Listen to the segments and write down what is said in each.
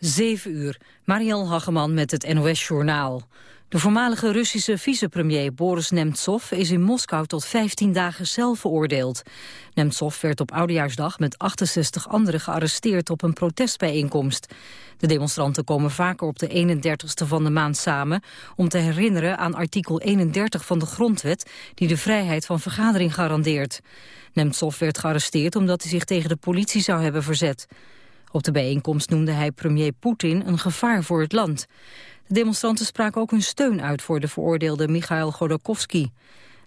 7 uur. Mariel Hageman met het NOS-journaal. De voormalige Russische vicepremier Boris Nemtsov is in Moskou tot 15 dagen cel veroordeeld. Nemtsov werd op Oudejaarsdag met 68 anderen gearresteerd op een protestbijeenkomst. De demonstranten komen vaker op de 31ste van de maand samen om te herinneren aan artikel 31 van de grondwet die de vrijheid van vergadering garandeert. Nemtsov werd gearresteerd omdat hij zich tegen de politie zou hebben verzet. Op de bijeenkomst noemde hij premier Poetin een gevaar voor het land. De demonstranten spraken ook hun steun uit voor de veroordeelde Mikhail Godorkovsky.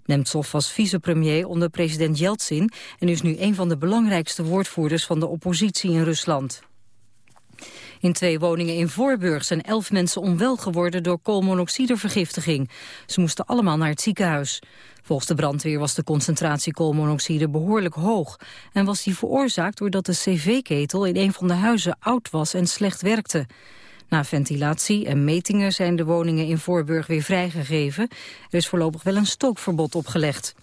Nemtsov was vicepremier onder president Yeltsin... en is nu een van de belangrijkste woordvoerders van de oppositie in Rusland. In twee woningen in Voorburg zijn elf mensen onwel geworden door koolmonoxidevergiftiging. Ze moesten allemaal naar het ziekenhuis. Volgens de brandweer was de concentratie koolmonoxide behoorlijk hoog... en was die veroorzaakt doordat de cv-ketel in een van de huizen oud was en slecht werkte. Na ventilatie en metingen zijn de woningen in Voorburg weer vrijgegeven. Er is voorlopig wel een stookverbod opgelegd.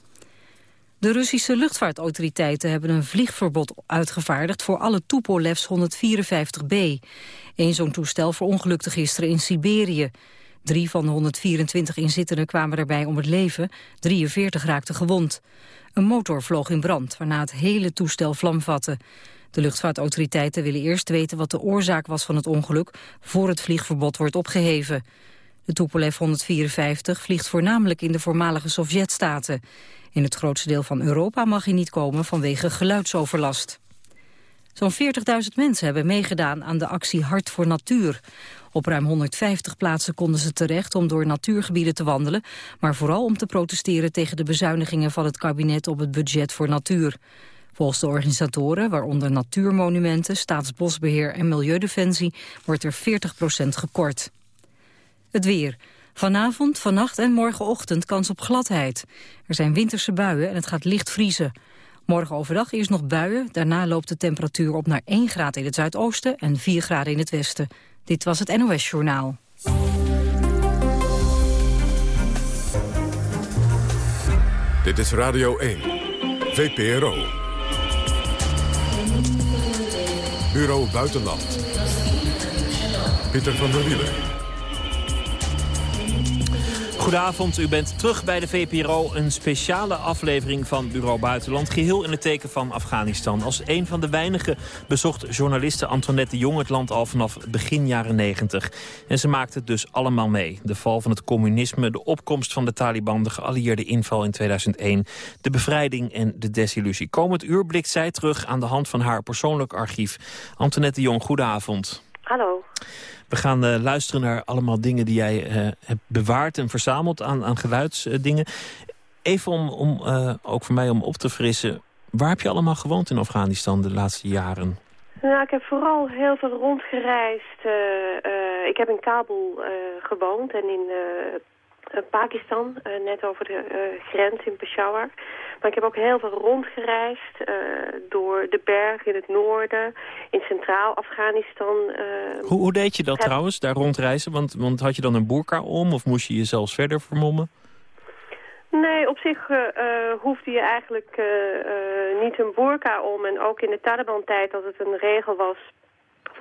De Russische luchtvaartautoriteiten hebben een vliegverbod uitgevaardigd voor alle Tupolevs 154B. Eén zo'n toestel verongelukte gisteren in Siberië. Drie van de 124 inzittenden kwamen daarbij om het leven, 43 raakten gewond. Een motor vloog in brand, waarna het hele toestel vlam vatte. De luchtvaartautoriteiten willen eerst weten wat de oorzaak was van het ongeluk... voor het vliegverbod wordt opgeheven. De Tupolev 154 vliegt voornamelijk in de voormalige Sovjetstaten. In het grootste deel van Europa mag hij niet komen vanwege geluidsoverlast. Zo'n 40.000 mensen hebben meegedaan aan de actie Hart voor Natuur. Op ruim 150 plaatsen konden ze terecht om door natuurgebieden te wandelen... maar vooral om te protesteren tegen de bezuinigingen van het kabinet op het budget voor natuur. Volgens de organisatoren, waaronder natuurmonumenten, staatsbosbeheer en milieudefensie, wordt er 40% gekort. Het weer. Vanavond, vannacht en morgenochtend kans op gladheid. Er zijn winterse buien en het gaat licht vriezen. Morgen overdag eerst nog buien, daarna loopt de temperatuur op naar 1 graad in het zuidoosten en 4 graden in het westen. Dit was het NOS Journaal. Dit is Radio 1, VPRO. Bureau Buitenland. Pieter van der Wielen. Goedenavond, u bent terug bij de VPRO. Een speciale aflevering van Bureau Buitenland. Geheel in het teken van Afghanistan. Als een van de weinigen bezocht journaliste Antoinette Jong het land al vanaf begin jaren 90. En ze maakte het dus allemaal mee. De val van het communisme, de opkomst van de Taliban, de geallieerde inval in 2001, de bevrijding en de desillusie. Komend uur blikt zij terug aan de hand van haar persoonlijk archief. Antoinette Jong, goedenavond. Hallo. We gaan uh, luisteren naar allemaal dingen die jij uh, hebt bewaard en verzameld aan, aan geluidsdingen. Even om, om ook voor mij om op te frissen. Waar heb je allemaal gewoond in Afghanistan de laatste jaren? Nou, ik heb vooral heel veel rondgereisd. ik heb in Kabul gewoond en in Pakistan, net over de grens in Peshawar. Maar ik heb ook heel veel rondgereisd door de bergen in het noorden, in centraal Afghanistan. Hoe, hoe, deed je dat trouwens, daar rondreizen? Want, want had je dan een boerka om of moest je je zelfs verder vermommen? Nee, op zich uh, hoefde je eigenlijk niet een boerka om. En ook in de Taliban-tijd, dat het een regel was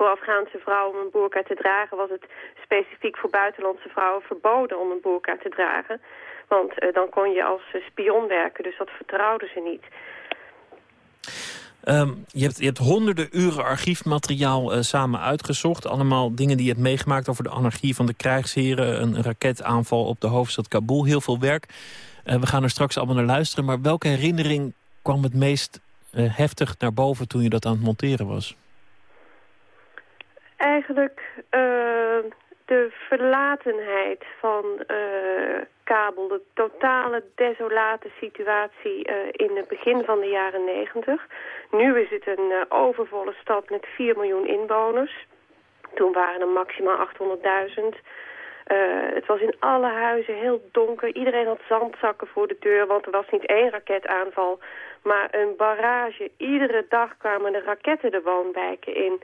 voor Afghaanse vrouwen om een boerka te dragen... was het specifiek voor buitenlandse vrouwen verboden om een boerka te dragen. Want uh, dan kon je als uh, spion werken, dus dat vertrouwden ze niet. Um, je, hebt, je hebt honderden uren archiefmateriaal uh, samen uitgezocht. Allemaal dingen die je hebt meegemaakt over de anarchie van de krijgsheren. Een raketaanval op de hoofdstad Kabul. Heel veel werk. we gaan er straks allemaal naar luisteren. Maar welke herinnering kwam het meest heftig naar boven toen je dat aan het monteren was? Eigenlijk de verlatenheid van uh, Kabel, de totale desolate situatie uh, in het begin van de jaren negentig. Nu is het een overvolle stad met 4 miljoen inwoners. Toen waren er maximaal 800.000. het was in alle huizen heel donker. Iedereen had zandzakken voor de deur, want er was niet één raketaanval, maar een barrage. Iedere dag kwamen de raketten de woonwijken in.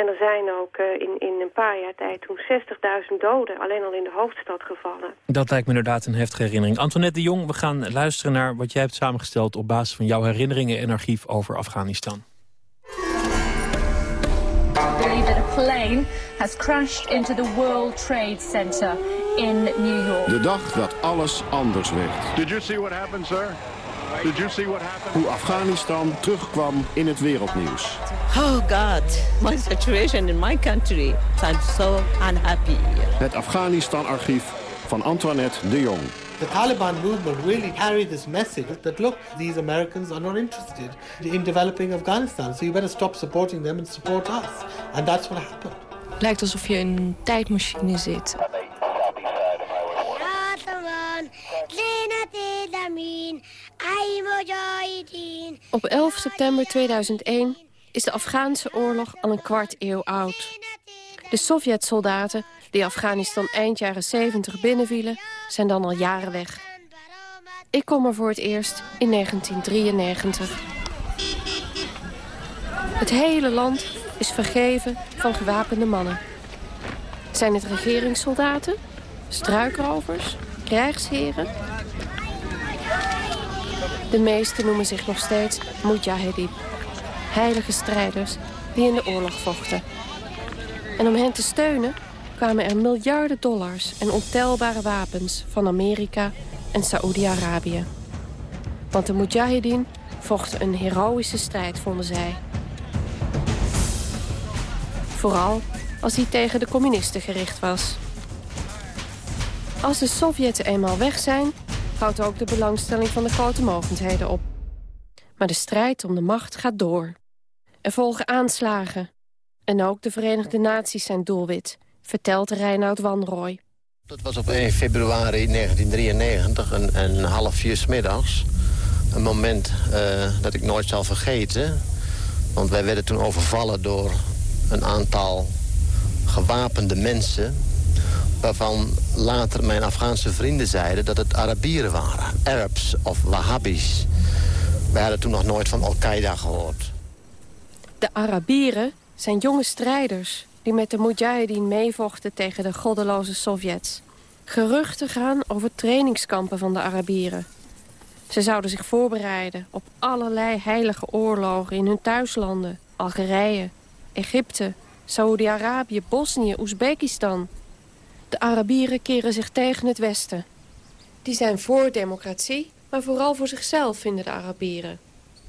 En er zijn ook uh, in, in een paar jaar tijd toen 60.000 doden alleen al in de hoofdstad gevallen. Dat lijkt me inderdaad een heftige herinnering. Antoinette de Jong, we gaan luisteren naar wat jij hebt samengesteld... op basis van jouw herinneringen en archief over Afghanistan. plane has crashed into the World Trade Center in New York. De dag dat alles anders werd. Did you see what happened, sir? Did you see what happened? Hoe Afghanistan terugkwam in het wereldnieuws. Oh God, my situation in my country. I'm so unhappy. Het Afghanistan-archief van Antoinette de Jong. The Taliban movement really carried this message that look, these Americans are not interested in developing Afghanistan. So you better stop supporting them and support us. And that's what happened. Het lijkt alsof je in een tijdmachine zit. Op 11 september 2001 is de Afghaanse oorlog al een kwart eeuw oud. De Sovjet-soldaten die Afghanistan eind jaren 70 binnenvielen... zijn dan al jaren weg. Ik kom er voor het eerst in 1993. Het hele land is vergeven van gewapende mannen. Zijn het regeringssoldaten, struikrovers, krijgsheren? De meesten noemen zich nog steeds Mujahedin. Heilige strijders die in de oorlog vochten. En om hen te steunen kwamen er miljarden dollars en ontelbare wapens van Amerika en Saoedi-Arabië. Want de Mujahideen vochten een heroïsche strijd, vonden zij. Vooral als die tegen de communisten gericht was. Als de Sovjeten eenmaal weg zijn, houdt ook de belangstelling van de grote mogendheden op. Maar de strijd om de macht gaat door. Er volgen aanslagen. En ook de Verenigde Naties zijn doelwit, vertelt Reinoud Wanrooy. Dat was op 1 februari 1993, een, een half vier smiddags. Een moment uh, dat ik nooit zal vergeten. Want wij werden toen overvallen door een aantal gewapende mensen... waarvan later mijn Afghaanse vrienden zeiden dat het Arabieren waren. Arabs of Wahhabis. Wij hadden toen nog nooit van Al-Qaeda gehoord. De Arabieren zijn jonge strijders die met de Mujahideen meevochten tegen de goddeloze Sovjets. Geruchten gaan over trainingskampen van de Arabieren. Ze zouden zich voorbereiden op allerlei heilige oorlogen in hun thuislanden. Algerije, Egypte, Saoedi-Arabië, Bosnië, Oezbekistan. De Arabieren keren zich tegen het Westen. Die zijn voor democratie, maar vooral voor zichzelf, vinden de Arabieren.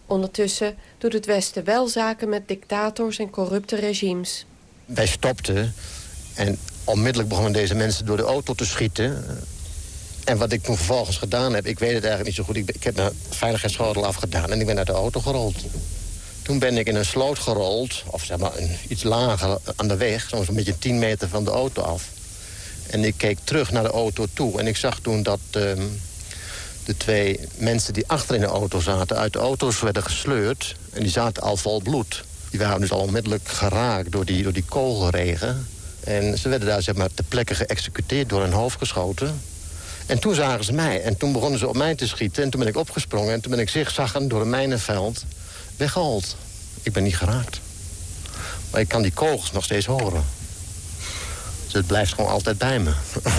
Ondertussen doet het Westen wel zaken met dictators en corrupte regimes. Wij stopten en onmiddellijk begonnen deze mensen door de auto te schieten. En wat ik toen vervolgens gedaan heb, ik weet het eigenlijk niet zo goed. Ik, heb mijn veiligheidsgordel afgedaan en ik ben uit de auto gerold. Toen ben ik in een sloot gerold, of zeg maar een, iets lager aan de weg... zo'n beetje 10 meter van de auto af. En ik keek terug naar de auto toe en ik zag toen dat... Ehm, de twee mensen die achter in de auto zaten... uit de auto's werden gesleurd en die zaten al vol bloed. Die waren dus al onmiddellijk geraakt door die, door die kogelregen. En ze werden daar zeg maar, ter plekke geëxecuteerd, door hun hoofd geschoten. En toen zagen ze mij en toen begonnen ze op mij te schieten. En toen ben ik opgesprongen en toen ben ik zigzaggend door een mijnenveld weggehold. Ik ben niet geraakt. Maar ik kan die kogels nog steeds horen. Het blijft gewoon altijd bij me.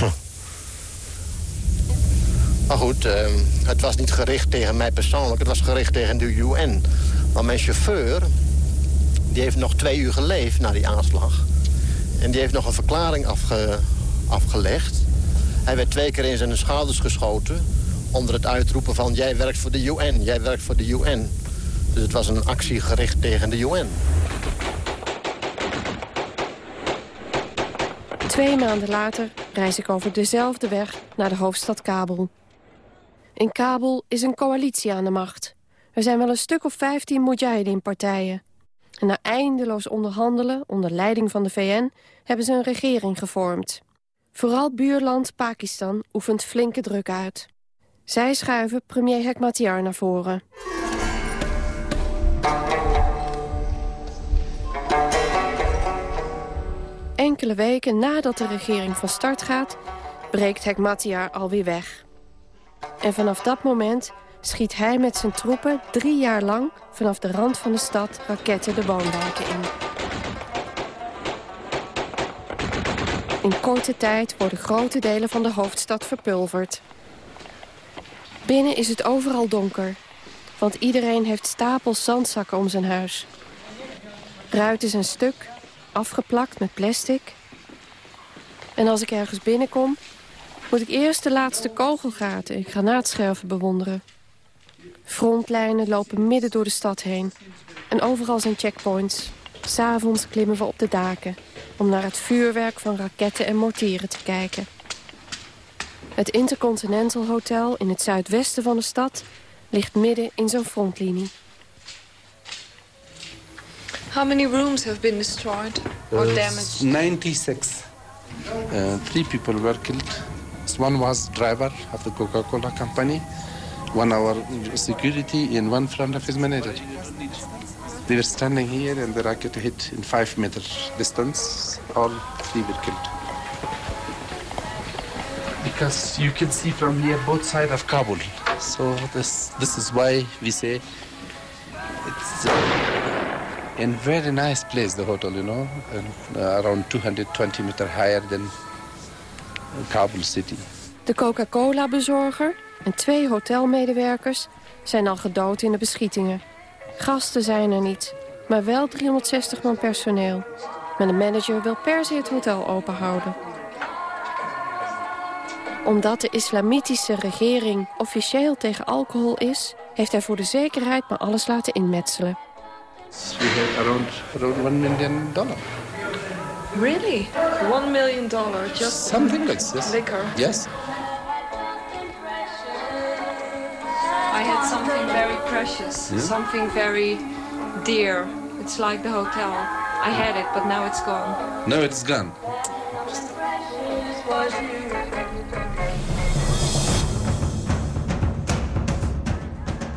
Maar goed, ehm, het was niet gericht tegen mij persoonlijk. Het was gericht tegen de UN. Want mijn chauffeur, die heeft nog twee uur geleefd na die aanslag. En die heeft nog een verklaring afge, afgelegd. Hij werd twee keer in zijn schouders geschoten... onder het uitroepen van jij werkt voor de UN, jij werkt voor de UN. Dus het was een actie gericht tegen de UN. Twee maanden later reis ik over dezelfde weg naar de hoofdstad Kabul. In Kabul is een coalitie aan de macht. Er zijn wel een stuk of 15 Mujahideen-partijen. En na eindeloos onderhandelen onder leiding van de VN... hebben ze een regering gevormd. Vooral buurland Pakistan oefent flinke druk uit. Zij schuiven premier Hekmatyar naar voren. Enkele weken nadat de regering van start gaat... breekt Hekmatyar alweer weg. En vanaf dat moment schiet hij met zijn troepen drie jaar lang... vanaf de rand van de stad raketten de woonwijken in. In korte tijd worden grote delen van de hoofdstad verpulverd. Binnen is het overal donker, want iedereen heeft stapels zandzakken om zijn huis. Ruiten zijn stuk, afgeplakt met plastic. En als ik ergens binnenkom, moet ik eerst de laatste kogelgaten en granaatscherven bewonderen. Frontlijnen lopen midden door de stad heen. En overal zijn checkpoints. S'avonds klimmen we op de daken om naar het vuurwerk van raketten en mortieren te kijken. Het Intercontinental Hotel in het zuidwesten van de stad ligt midden in zo'n frontlinie. How many rooms have been destroyed or Uh, damaged? 96. Uh, three people were killed. One was driver of the Coca-Cola company, one our security, and one friend of his manager. They were standing here and the rocket hit in five meter distance. All three were killed. Because you can see from here both sides of Kabul. So this this is why we say it's uh, a very nice place, the hotel, you know, and, uh, around 220 meter higher than Kabul city. De Coca-Cola-bezorger en twee hotelmedewerkers zijn al gedood in de beschietingen. Gasten zijn er niet, maar wel 360 man personeel. Maar de manager wil per se het hotel openhouden. Omdat de islamitische regering officieel tegen alcohol is... heeft hij voor de zekerheid maar alles laten inmetselen. We had around around one million dollar. Really? One million dollar just Something like this. liquor. Yes. I had something very precious, Yeah? something very dear. It's like the hotel. I had it, but now it's gone. No, it's gone.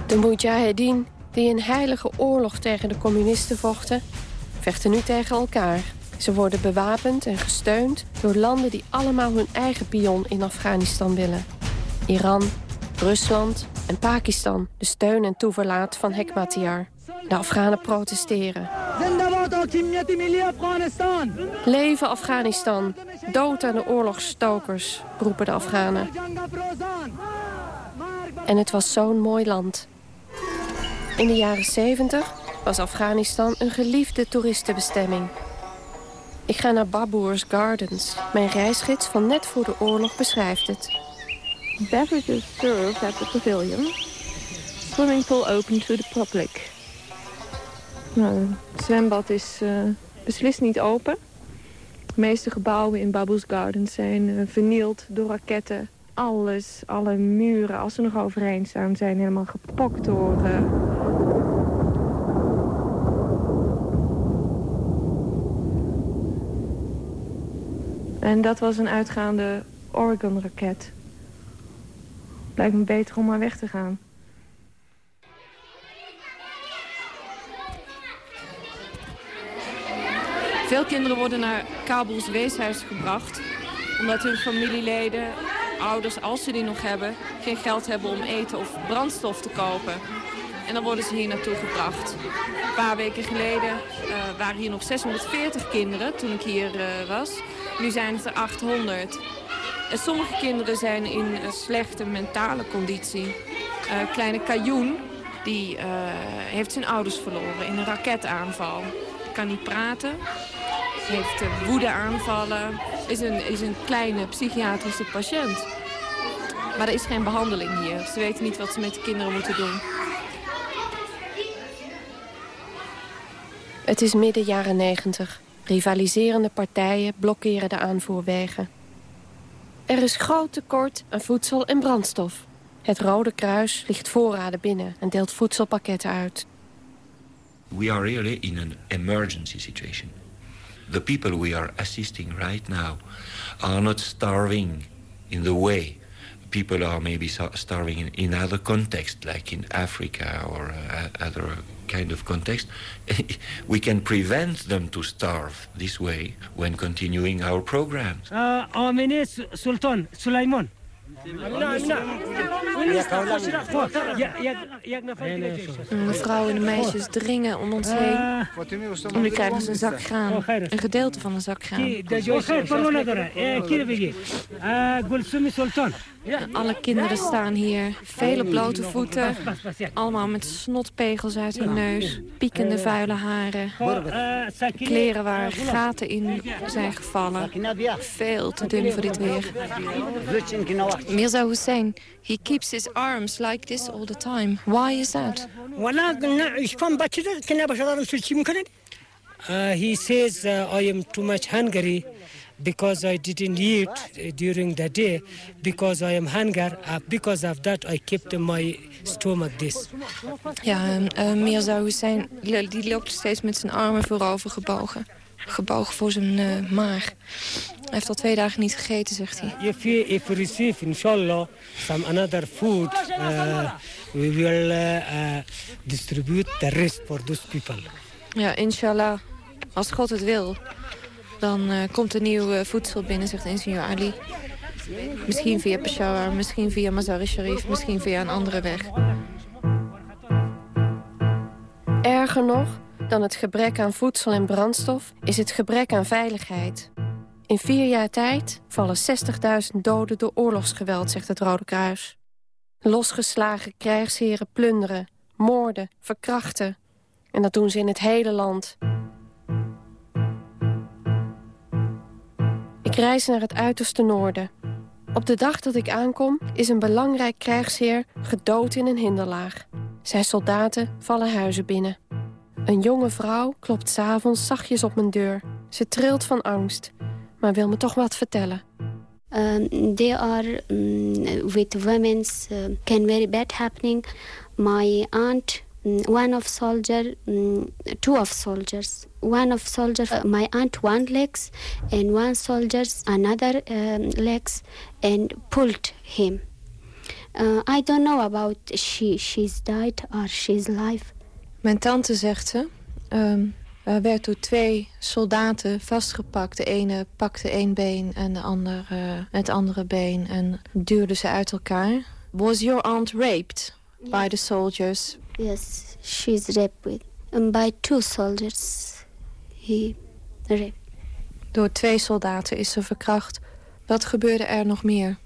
De Mujahedin, die een heilige oorlog tegen de communisten vochten... vechten nu tegen elkaar. Ze worden bewapend en gesteund door landen die allemaal hun eigen pion in Afghanistan willen. Iran, Rusland en Pakistan, de steun en toeverlaat van Hekmatyar. De Afghanen protesteren. Leven Afghanistan, dood aan de oorlogsstokers, roepen de Afghanen. En het was zo'n mooi land. In de jaren 70 was Afghanistan een geliefde toeristenbestemming. Ik ga naar Baboer's Gardens. Mijn reisgids van net voor de oorlog beschrijft het. Beverages served at the pavilion. Swimming pool open to the public. Nou, het zwembad is eh, beslist niet open. De meeste gebouwen in Baboes Gardens zijn eh, vernield door raketten. Alles, alle muren, als ze nog overheen staan, zijn helemaal gepokt door... eh, En dat was een uitgaande Oregon-raket. Lijkt me beter om maar weg te gaan. Veel kinderen worden naar Kabels weeshuis gebracht... omdat hun familieleden, ouders, als ze die nog hebben... geen geld hebben om eten of brandstof te kopen. En dan worden ze hier naartoe gebracht. Een paar weken geleden eh, waren hier nog 640 kinderen toen ik hier eh, was. Nu zijn het er 800. En sommige kinderen zijn in een slechte mentale conditie. Eh, kleine Kajoen, die heeft zijn ouders verloren in een raketaanval. Kan niet praten, heeft woedeaanvallen, is een, is een kleine psychiatrische patiënt. Maar er is geen behandeling hier. Ze weten niet wat ze met de kinderen moeten doen. Het is midden jaren 90. Rivaliserende partijen blokkeren de aanvoerwegen. Er is groot tekort aan voedsel en brandstof. Het Rode Kruis ligt voorraden binnen en deelt voedselpakketten uit. We are really in an emergency situation. the people we are assisting right now are not starving in the way people are maybe starving in, in other contexts, like in Africa or uh, other kind of context. we can prevent them to starve this way when continuing our programs. Uh, our minister, Sultan Sulaiman. Vrouwen en de meisjes dringen om ons heen. En nu krijgen ze een zak graan. Een gedeelte van een zak graan. Alle kinderen staan hier. Vele blote voeten. Allemaal met snotpegels uit hun neus. Piekende vuile haren. Kleren waar gaten in zijn gevallen. Veel te dun voor dit weer. Mirza Hussein, he keeps his arms like this all the time. Why is that? Uh, he says uh, I am too much hungry because I didn't eat uh, during the day because I am hunger. Uh, because of that I kept my stomach this. Ja, uh, Mirza Hussein die loopt steeds met zijn armen voorover gebogen. Gebogen voor zijn uh, maag. Hij heeft al twee dagen niet gegeten, zegt hij. If we, if we receive, inshallah, some another food, uh, we will uh, distribute the rest for those people. Ja, inshallah. Als God het wil, dan uh, komt er nieuw uh, voedsel binnen, zegt ingenieur Ali. Misschien via Peshawar, misschien via Mazar-i-Sharif, misschien via een andere weg. Erger nog dan het gebrek aan voedsel en brandstof is het gebrek aan veiligheid. In vier jaar tijd vallen 60.000 doden door oorlogsgeweld, zegt het Rode Kruis. Losgeslagen krijgsheren plunderen, moorden, verkrachten. En dat doen ze in het hele land. Ik reis naar het uiterste noorden. Op de dag dat ik aankom is een belangrijk krijgsheer gedood in een hinderlaag. Zijn soldaten vallen huizen binnen. Een jonge vrouw klopt s'avonds zachtjes op mijn deur. Ze trilt van angst, maar wil me toch wat vertellen. Um, they are um, with women's uh, can very bad happening. My aunt, um, one of soldier, two of soldiers. One of soldiers, uh, my aunt one legs, and one soldiers another um, legs, and pulled him. Uh, I don't know about she. She's died or she's alive. Mijn tante zegt ze. Um, er werd door twee soldaten vastgepakt. De ene pakte één been en de andere het andere been. En duwde ze uit elkaar. Was your aunt raped by the soldiers? Yes, she's raped with, um, by two soldiers. He raped. Door twee soldaten is ze verkracht. Wat gebeurde er nog meer?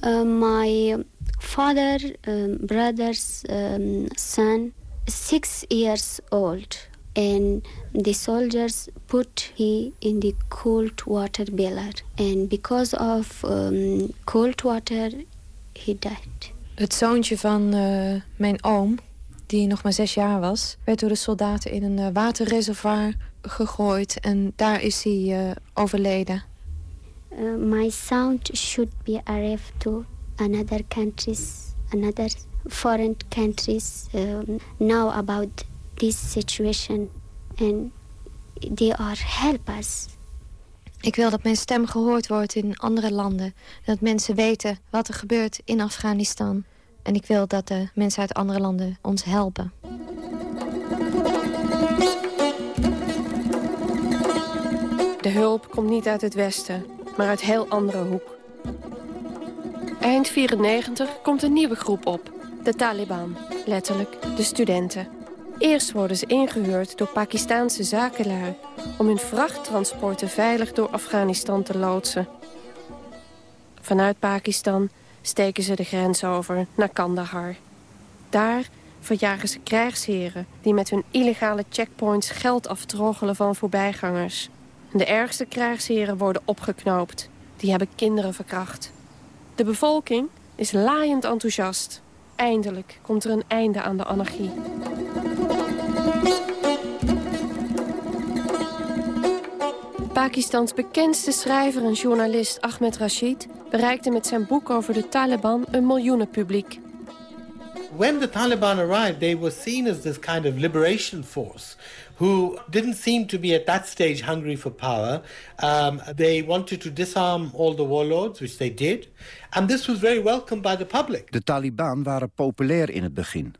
Uh, my father, um, brother's um, son, six years old. And the soldiers put he in the cold water boiler. And because of um, cold water, he died. Het zoontje van uh, mijn oom, die nog maar zes jaar was... werd door de soldaten in een uh, waterreservoir gegooid. En daar is hij uh, overleden. Uh, my son should be arrived to another countries, another foreign countries um, know about this situation and they are help us. Ik wil dat mijn stem gehoord wordt in andere landen. Dat mensen weten wat er gebeurt in Afghanistan. En ik wil dat de mensen uit andere landen ons helpen. De hulp komt niet uit het westen, maar uit heel andere hoek. Eind 94 komt een nieuwe groep op. De Taliban, letterlijk de studenten. Eerst worden ze ingehuurd door Pakistaanse zakenlui... om hun vrachttransporten veilig door Afghanistan te loodsen. Vanuit Pakistan steken ze de grens over naar Kandahar. Daar verjagen ze krijgsheren die met hun illegale checkpoints geld aftroggelen van voorbijgangers. De ergste krijgsheren worden opgeknoopt. Die hebben kinderen verkracht. De bevolking is laaiend enthousiast. Eindelijk komt er een einde aan de anarchie. Pakistans bekendste schrijver en journalist Ahmed Rashid... bereikte met zijn boek over de Taliban een miljoenenpubliek. When the Taliban arrived, they were seen as this kind of liberation force who didn't seem to be at that stage hungry for power. Um, they wanted to disarm all the warlords, which they did. And this was very welcomed by the public. De Taliban waren populair in het begin.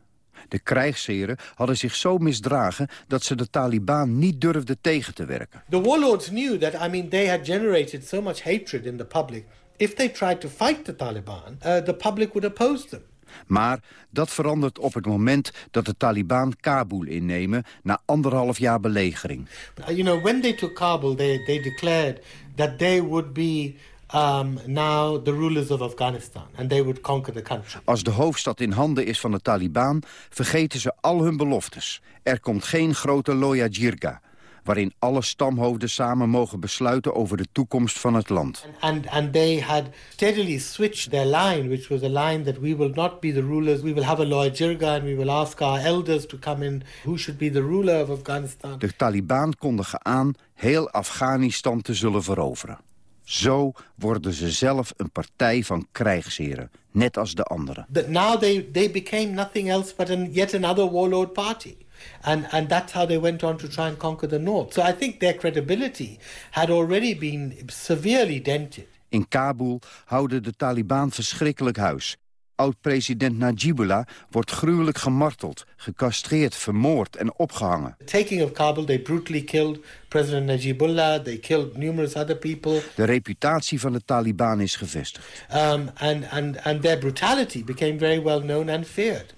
De krijgsheren hadden zich zo misdragen dat ze de Taliban niet durfden tegen te werken. The warlords knew that, I mean, they had generated so much hatred in the public if they tried to fight the Taliban, uh, the public would oppose them. Maar dat verandert op het moment dat de Taliban Kabul innemen... na anderhalf jaar belegering. Uh, you know, when they took Kabul, they, they declared that they would be um, now the rulers of Afghanistan. And they would conquer the country. Als de hoofdstad in handen is van de Taliban, vergeten ze al hun beloftes. Er komt geen grote Loya Jirga waarin alle stamhoofden samen mogen besluiten over de toekomst van het land. And, and they had steadily switched their line, which was a line that we will not be the rulers, we will have a Loya Jirga and we will ask our elders to come in who should be the ruler of Afghanistan. De Taliban kondigen aan heel Afghanistan te zullen veroveren. Zo worden ze zelf een partij van krijgsheren, net als de anderen. That now they, they became nothing else but an, yet another warlord party. And, and that's how they went on to try and conquer the north. So I think their credibility had already been severely dented. In Kabul houden de Taliban verschrikkelijk huis. Oud-president Najibullah wordt gruwelijk gemarteld, gecastreerd, vermoord en opgehangen. Taking of Kabul, they brutally killed President Najibullah. They killed numerous other people. De reputatie van de Taliban is gevestigd. Um, and, and, and their brutality became very well known and feared.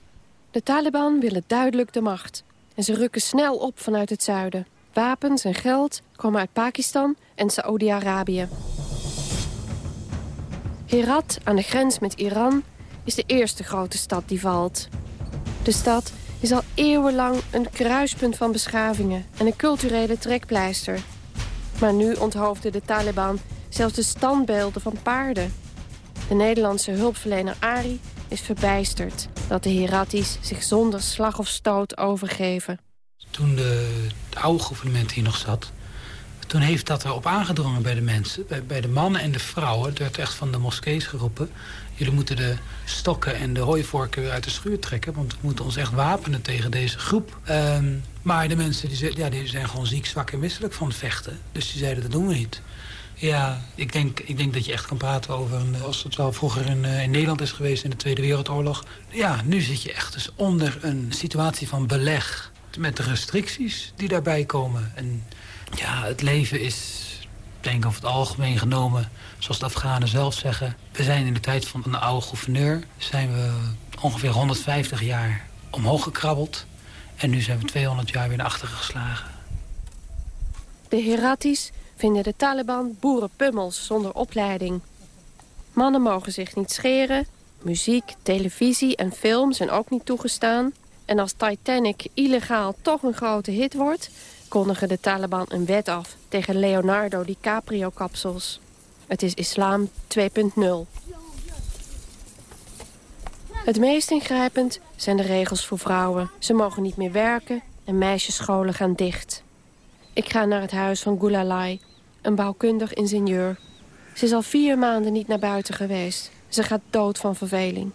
De Taliban willen duidelijk de macht. En ze rukken snel op vanuit het zuiden. Wapens en geld komen uit Pakistan en Saoedi-Arabië. Herat, aan de grens met Iran, is de eerste grote stad die valt. De stad is al eeuwenlang een kruispunt van beschavingen en een culturele trekpleister. Maar nu onthoofden de Taliban zelfs de standbeelden van paarden. De Nederlandse hulpverlener Ari is verbijsterd dat de Heratis zich zonder slag of stoot overgeven. Toen de, het oude gouvernement hier nog zat... toen heeft dat erop aangedrongen bij de mensen. Bij, de mannen en de vrouwen. Het werd echt van de moskees geroepen. Jullie moeten de stokken en de hooivorken weer uit de schuur trekken... want we moeten ons echt wapenen tegen deze groep. Um, maar de mensen die, ja, die zijn gewoon ziek, zwak en misselijk van vechten. Dus die zeiden, dat doen we niet. Ja, ik denk, ik denk dat je echt kan praten over... Een, als het wel vroeger in, uh, in Nederland is geweest in de Tweede Wereldoorlog. Ja, nu zit je echt dus onder een situatie van beleg. Met de restricties die daarbij komen. En ja, het leven is, denk ik over het algemeen genomen... zoals de Afghanen zelf zeggen... we zijn in de tijd van een oude gouverneur... zijn we ongeveer 150 jaar omhoog gekrabbeld... en nu zijn we 200 jaar weer naar achteren geslagen. De Heratis vinden de Taliban boerenpummels zonder opleiding. Mannen mogen zich niet scheren, muziek, televisie en film zijn ook niet toegestaan. En als Titanic illegaal toch een grote hit wordt... kondigen de Taliban een wet af tegen Leonardo DiCaprio-kapsels. Het is islam 2.0. Het meest ingrijpend zijn de regels voor vrouwen. Ze mogen niet meer werken en meisjesscholen gaan dicht. Ik ga naar het huis van Gulalai, een bouwkundig ingenieur. Ze is al vier maanden niet naar buiten geweest. Ze gaat dood van verveling.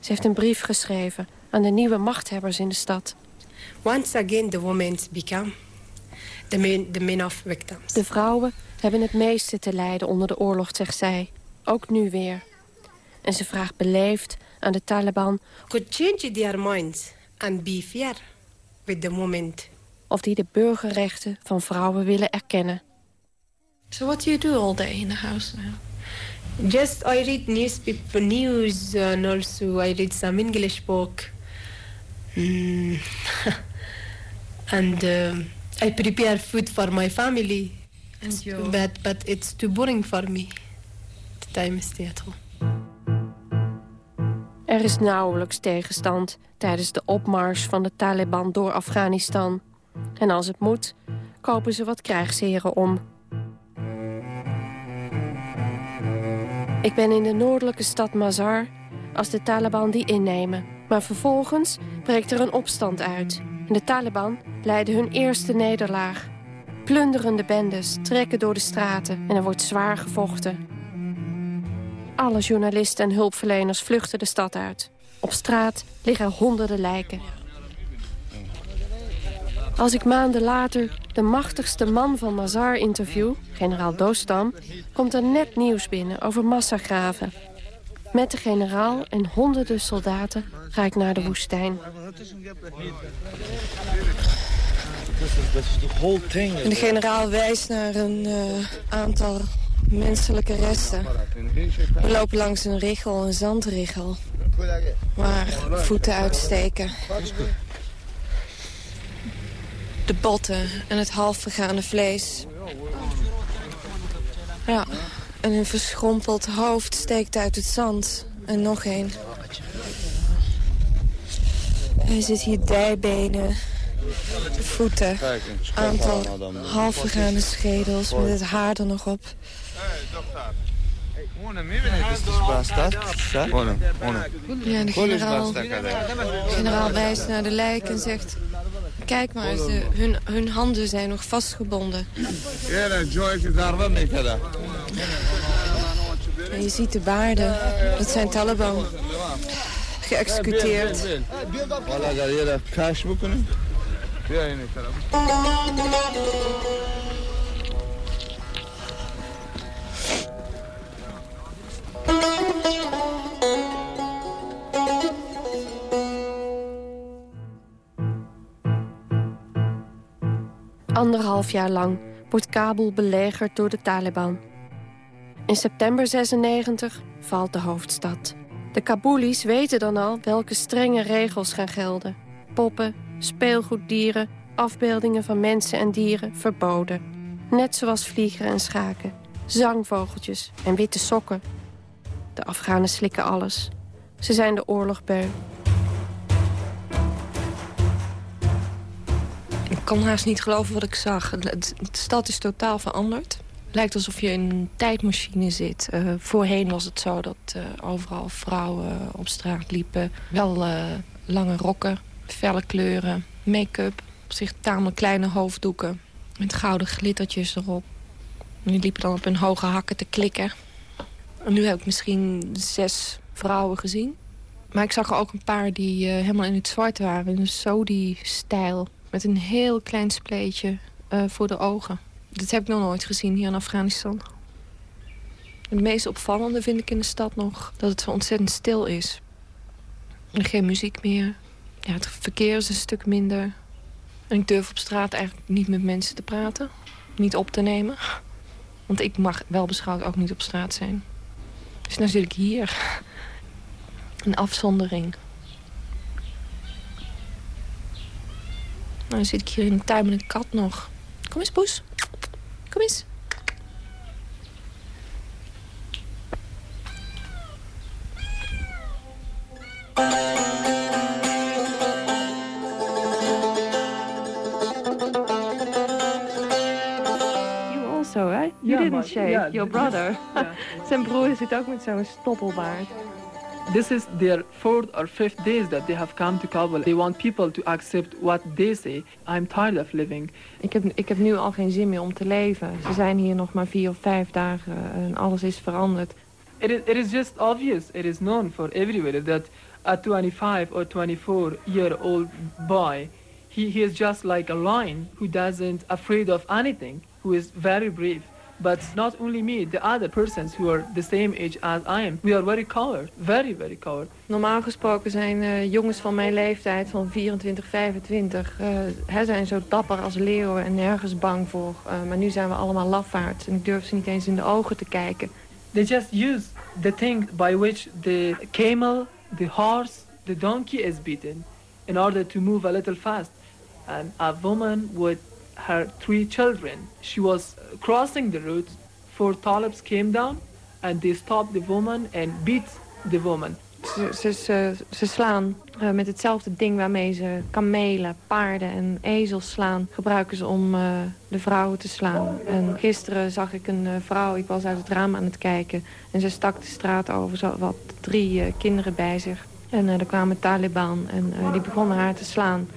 Ze heeft een brief geschreven aan de nieuwe machthebbers in de stad. Once again the women become the men, the men of victims. De vrouwen hebben het meeste te lijden onder de oorlog, zegt zij. Ook nu weer. En ze vraagt beleefd aan de Taliban... Could change their minds and be fair with the moment. Of die de burgerrechten van vrouwen willen erkennen. So what do you do all day in the house now? Just I read newspaper news and also I read some English book. Mm. and uh, I prepare food for my family. And you... But, but it's too boring for me. The time at home. Er is nauwelijks tegenstand tijdens de opmars van de Taliban door Afghanistan. En als het moet, kopen ze wat krijgsheren om. Ik ben in de noordelijke stad Mazar als de Taliban die innemen. Maar vervolgens breekt er een opstand uit. En de Taliban leiden hun eerste nederlaag. Plunderende bendes trekken door de straten en er wordt zwaar gevochten. Alle journalisten en hulpverleners vluchten de stad uit. Op straat liggen honderden lijken. Als ik maanden later de machtigste man van Mazar interview, generaal Dostam... komt er net nieuws binnen over massagraven. Met de generaal en honderden soldaten ga ik naar de woestijn. En de generaal wijst naar een uh, aantal menselijke resten. We lopen langs een richel, een zandrichel, waar voeten uitsteken. De botten en het half vergane vlees. Ja, en een verschrompeld hoofd steekt uit het zand. En nog één. Hij zit hier dijbenen, voeten, aantal half vergane schedels met het haar er nog op. Ja, de generaal, generaal wijst naar de lijk en zegt... Kijk maar, ze, hun, hun handen zijn nog vastgebonden. En je ziet de baarden. Dat zijn Taliban. Geëxecuteerd. Anderhalf jaar lang wordt Kabul belegerd door de Taliban. In september 96 valt de hoofdstad. De Kabulis weten dan al welke strenge regels gaan gelden. Poppen, speelgoeddieren, afbeeldingen van mensen en dieren verboden. Net zoals vliegen en schaken, zangvogeltjes en witte sokken. De Afghanen slikken alles. Ze zijn de oorlog beu. Kan haast niet geloven wat ik zag. De stad is totaal veranderd. Lijkt alsof je in een tijdmachine zit. Uh, voorheen was het zo dat uh, overal vrouwen op straat liepen. Wel uh, lange rokken, felle kleuren, make-up. Op zich tamelijk kleine hoofddoeken. Met gouden glittertjes erop. En die liepen dan op hun hoge hakken te klikken. En nu heb ik misschien zes vrouwen gezien. Maar ik zag er ook een paar die helemaal in het zwart waren. In een Sodi-stijl. Met een heel klein spleetje voor de ogen. Dat heb ik nog nooit gezien hier in Afghanistan. Het meest opvallende vind ik in de stad nog dat het zo ontzettend stil is. Er geen muziek meer. Ja, het verkeer is een stuk minder. En ik durf op straat eigenlijk niet met mensen te praten. Niet op te nemen. Want ik mag wel beschouwd ook niet op straat zijn. Dus nu zit ik hier. Een afzondering. Nou, dan zit ik hier in de tuin met een kat nog. Kom eens, Poes. Kom eens. You also, right? You Yeah, didn't shave. yeah, Your brother. yeah. Zijn broer zit ook met zo'n stoppelbaard. This is their fourth or fifth days that they have come to Kabul. They want people to accept what they say. I'm tired of living. Ik heb, ik heb nu al geen zin meer om te leven. Ze zijn hier nog maar vier of vijf dagen en alles is veranderd. It is, it is just obvious, it is known for everywhere that a 25 or 24 year old boy, he, he is just like a lion who doesn't afraid of anything, who is very brave. But not only me, the other persons who are the same age as I am, we are very coward, very, very coward. Normaal gesproken zijn eh, jongens van mijn leeftijd, van 24, 25... eh, hè, zijn zo dapper als leeuwen en nergens bang voor. Eh, maar nu zijn we allemaal lafaards en ik durf ze niet eens in de ogen te kijken. They just use the thing by which the camel, the horse, the donkey is beaten in order to move a little fast. And a woman with her three children, she was crossing the road, four Talibs came down and they stopped the woman and beat the woman. Ze, ze, ze, ze slaan eh, met hetzelfde ding waarmee ze kamelen, paarden en ezels slaan... gebruiken ze om eh, de vrouwen te slaan. En gisteren zag ik een eh, vrouw, ik was uit het raam aan het kijken... en ze stak de straat over, zo wat drie kinderen bij zich. En er kwamen Taliban en die begonnen haar te slaan.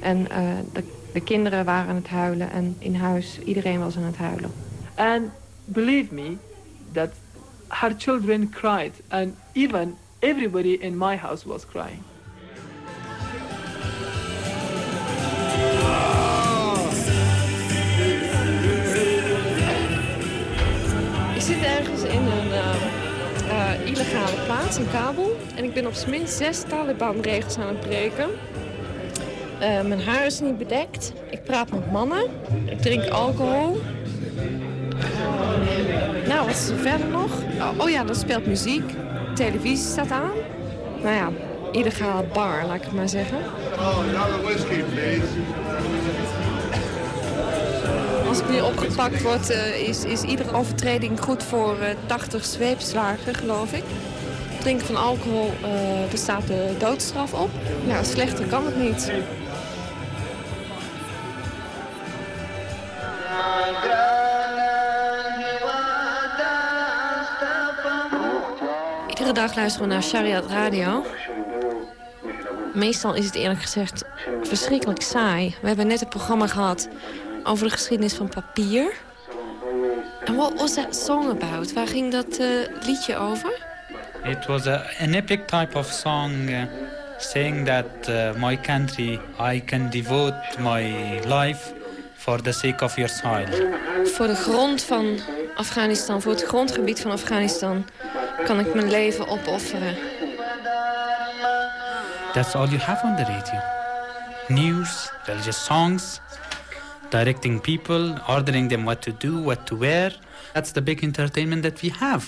En de, de kinderen waren aan het huilen en in huis, iedereen was aan het huilen. And believe me that her children cried and even everybody in my house was crying. Ik zit ergens in een eh, eh, illegale plaats in Kabul. En ik ben op zijn minst zes Taliban-regels aan het breken. Eh, mijn haar is niet bedekt. Ik praat met mannen. Ik drink alcohol. Nou, wat is er verder nog? Oh, oh ja, er speelt muziek. Televisie staat aan. Nou ja, illegale bar, laat ik het maar zeggen. Oh, another whiskey, please. Als ik nu opgepakt word, eh, is, is iedere overtreding goed voor eh 80 zweepslagen, geloof ik. Drinken van alcohol, eh er staat de doodstraf op. Ja, slechter kan het niet. Iedere dag luisteren we naar Shariat Radio. Meestal is het eerlijk gezegd verschrikkelijk saai. We hebben net een programma gehad over de geschiedenis van papier. En what was that song about? Waar ging dat eh, liedje over? It was a, an epic type of song uh, saying that uh, my country, I can devote my life for the sake of your soil. Voor de grond van Afghanistan, voor het grondgebied van Afghanistan... kan ik mijn leven opofferen. That's all you have on the radio. News, religious songs, directing people, ordering them what to do, what to wear. That's the big entertainment that we have.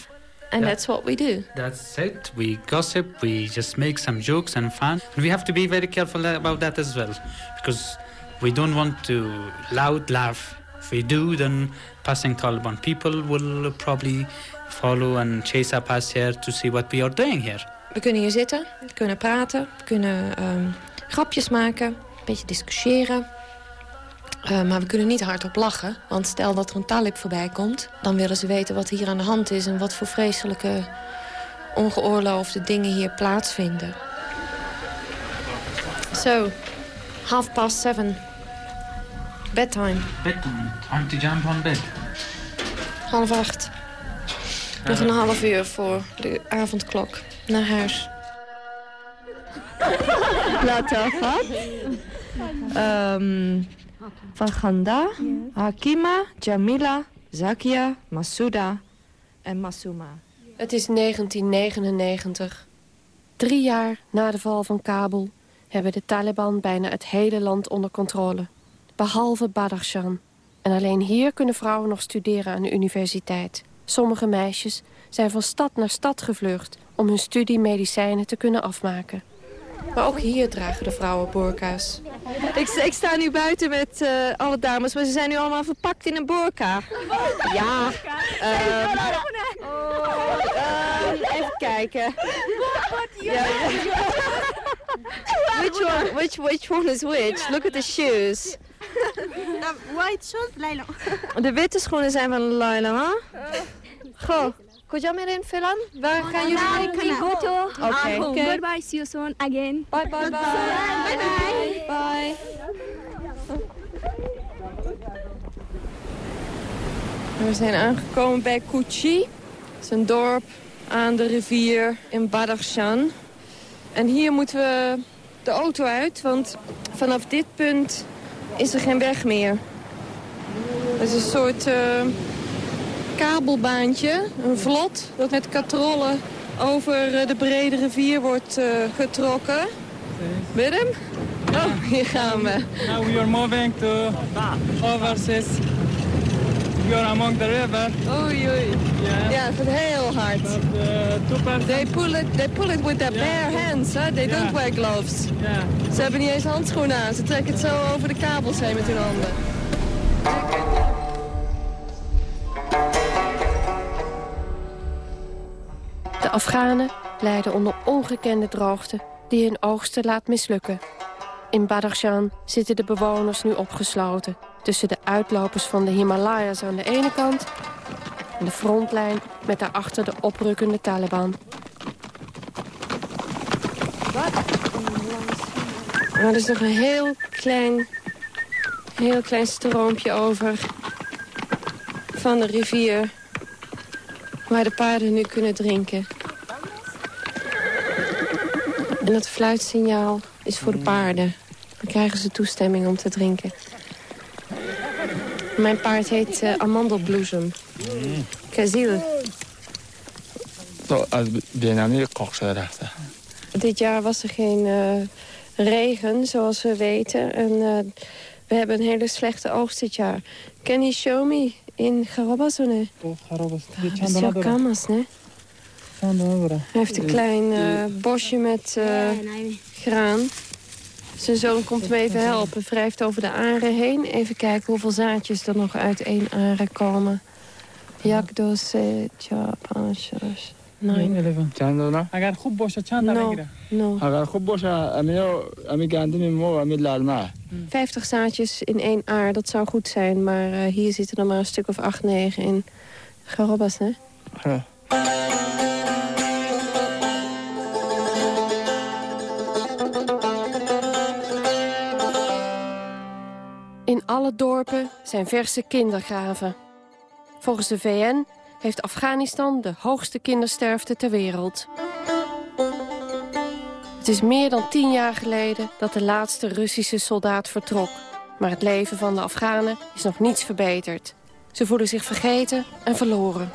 And that's what we do. That's it. We gossip, we just make some jokes and fun. And we have to be very careful about that as well. Because we don't want to loud laugh. If we do, then passing Taliban people will probably follow and chase up us here to see what we are doing here. We kunnen hier zitten, kunnen praten, kunnen ehm, grapjes maken, een beetje discussiëren. Eh, maar we kunnen niet hardop lachen, want stel dat er een talib voorbij komt... dan willen ze weten wat hier aan de hand is... en wat voor vreselijke, ongeoorloofde dingen hier plaatsvinden. So, half past seven. Bedtime. Bedtime. Time to jump on bed. Half acht. Nog een half uur voor de avondklok. Naar huis. Latafat. Um, Vaganda, Hakima, Jamila, Zakia, Masuda en Masuma. Het is 1999. Drie jaar na de val van Kabul hebben de Taliban bijna het hele land onder controle. Behalve Badakhshan. En alleen hier kunnen vrouwen nog studeren aan de universiteit. Sommige meisjes zijn van stad naar stad gevlucht... om hun studie medicijnen te kunnen afmaken. Maar ook hier dragen de vrouwen burka's. Ik, ik sta nu buiten met eh, alle dames, maar ze zijn nu allemaal verpakt in een burka. Ja. ehm, ehm, even kijken. Ja. Which one, which, which one is which? Look at the shoes. white shoes, Laila. De witte schoenen zijn van Laila, hè? Goh. کجا میرین فعلا؟ و can you speak? go to Okay. home. Okay. Goodbye, see you soon again. Bye bye bye. Bye bye. Bye. We zijn aangekomen bij Kuchi. Het is een dorp aan de rivier in Badakhshan. En hier moeten we de auto uit, want vanaf dit punt is er geen weg meer. Het is een soort eh, kabelbaantje, een vlot, dat met katrollen over eh, de brede rivier wordt eh, getrokken. Willem? Oh, hier gaan we. Now we are moving to overseas. We are among the river. Oei, oei. Yeah. Ja, het gaat heel hard. They pull it, they pull it with their bare hands, hè? They don't wear gloves. Ze hebben niet eens handschoenen aan. Ze trekken het zo over de kabels heen met hun handen. De Afghanen lijden onder ongekende droogte die hun oogsten laat mislukken. In Badakhshan zitten de bewoners nu opgesloten... tussen de uitlopers van de Himalaya's aan de ene kant... en de frontlijn met daarachter de oprukkende Taliban. Maar er is nog een heel klein, heel klein stroompje over van de rivier... waar de paarden nu kunnen drinken. En dat fluitsignaal is voor de paarden. Dan krijgen ze toestemming om te drinken. Mijn paard heet eh, Amandelbloesem. Kazil. Dit jaar was er geen eh, regen, zoals we weten. En eh, we hebben een hele slechte oogst dit jaar. Can you show me in Garabas of nee? Garabas. Kamas, nee? Hij heeft een klein uh, bosje met uh, graan. Zijn zoon komt hem even helpen. Wrijft over de aren heen. Even kijken hoeveel zaadjes er nog uit één aren komen. Jakdos, Japans. اگر خوب باشه چند تا بگیره اگر خوب باشه امی گندم ما امی لالما 50 zaadjes in één aar, dat zou goed zijn. Maar uh, hier zitten er maar een stuk of 8, 9 in. Garobas, hè? Ja. In alle dorpen zijn verse kindergraven. Volgens de VN heeft Afghanistan de hoogste kindersterfte ter wereld. Het is meer dan tien jaar geleden dat de laatste Russische soldaat vertrok. Maar het leven van de Afghanen is nog niets verbeterd. Ze voelen zich vergeten en verloren.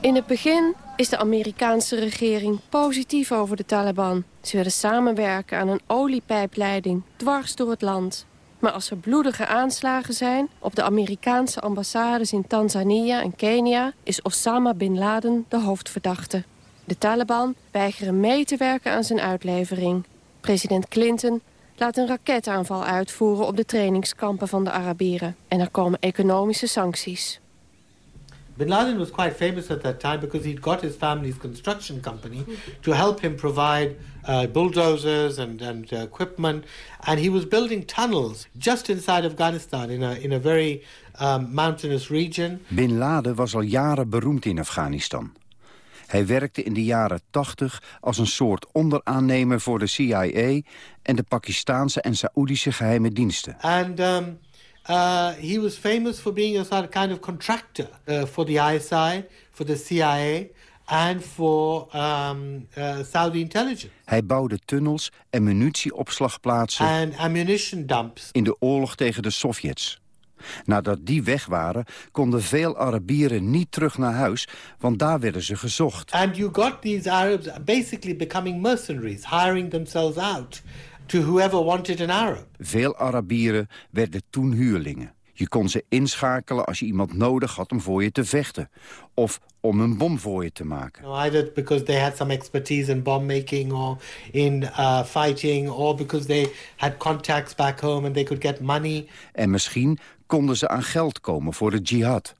In het begin is de Amerikaanse regering positief over de Taliban. Ze willen samenwerken aan een oliepijpleiding dwars door het land. Maar als er bloedige aanslagen zijn op de Amerikaanse ambassades in Tanzania en Kenia... is Osama Bin Laden de hoofdverdachte. De Taliban weigeren mee te werken aan zijn uitlevering. President Clinton laat een raketaanval uitvoeren op de trainingskampen van de Arabieren. En er komen economische sancties. Bin Laden was quite famous at that time because he'd got his family's construction company to help him provide uh, bulldozers and, and uh, equipment. And he was building tunnels just inside Afghanistan in a, in a very um, mountainous region. Bin Laden was al jaren beroemd in Afghanistan. Hij werkte in de jaren 80 als een soort onderaannemer voor de CIA... en de Pakistaanse en Saoedische geheime diensten. And um, uh, he was famous for being a sort of kind of contractor uh, for the ISI, for the CIA and for um, uh, Saudi intelligence. Hij bouwde tunnels en munitieopslagplaatsen And ammunition dumps. in de oorlog tegen de Sovjets. Nadat die weg waren, konden veel Arabieren niet terug naar huis, want daar werden ze gezocht. And you got these Arabs basically becoming mercenaries, hiring themselves out to whoever wanted an Arab. Veel Arabieren werden toen huurlingen. Je kon ze inschakelen als je iemand nodig had om voor je te vechten. Of om een bom voor je te maken. Either because they had some expertise in bomb making or in uh, fighting... or because they had contacts back home and they could get money. En misschien konden ze aan geld komen voor de jihad.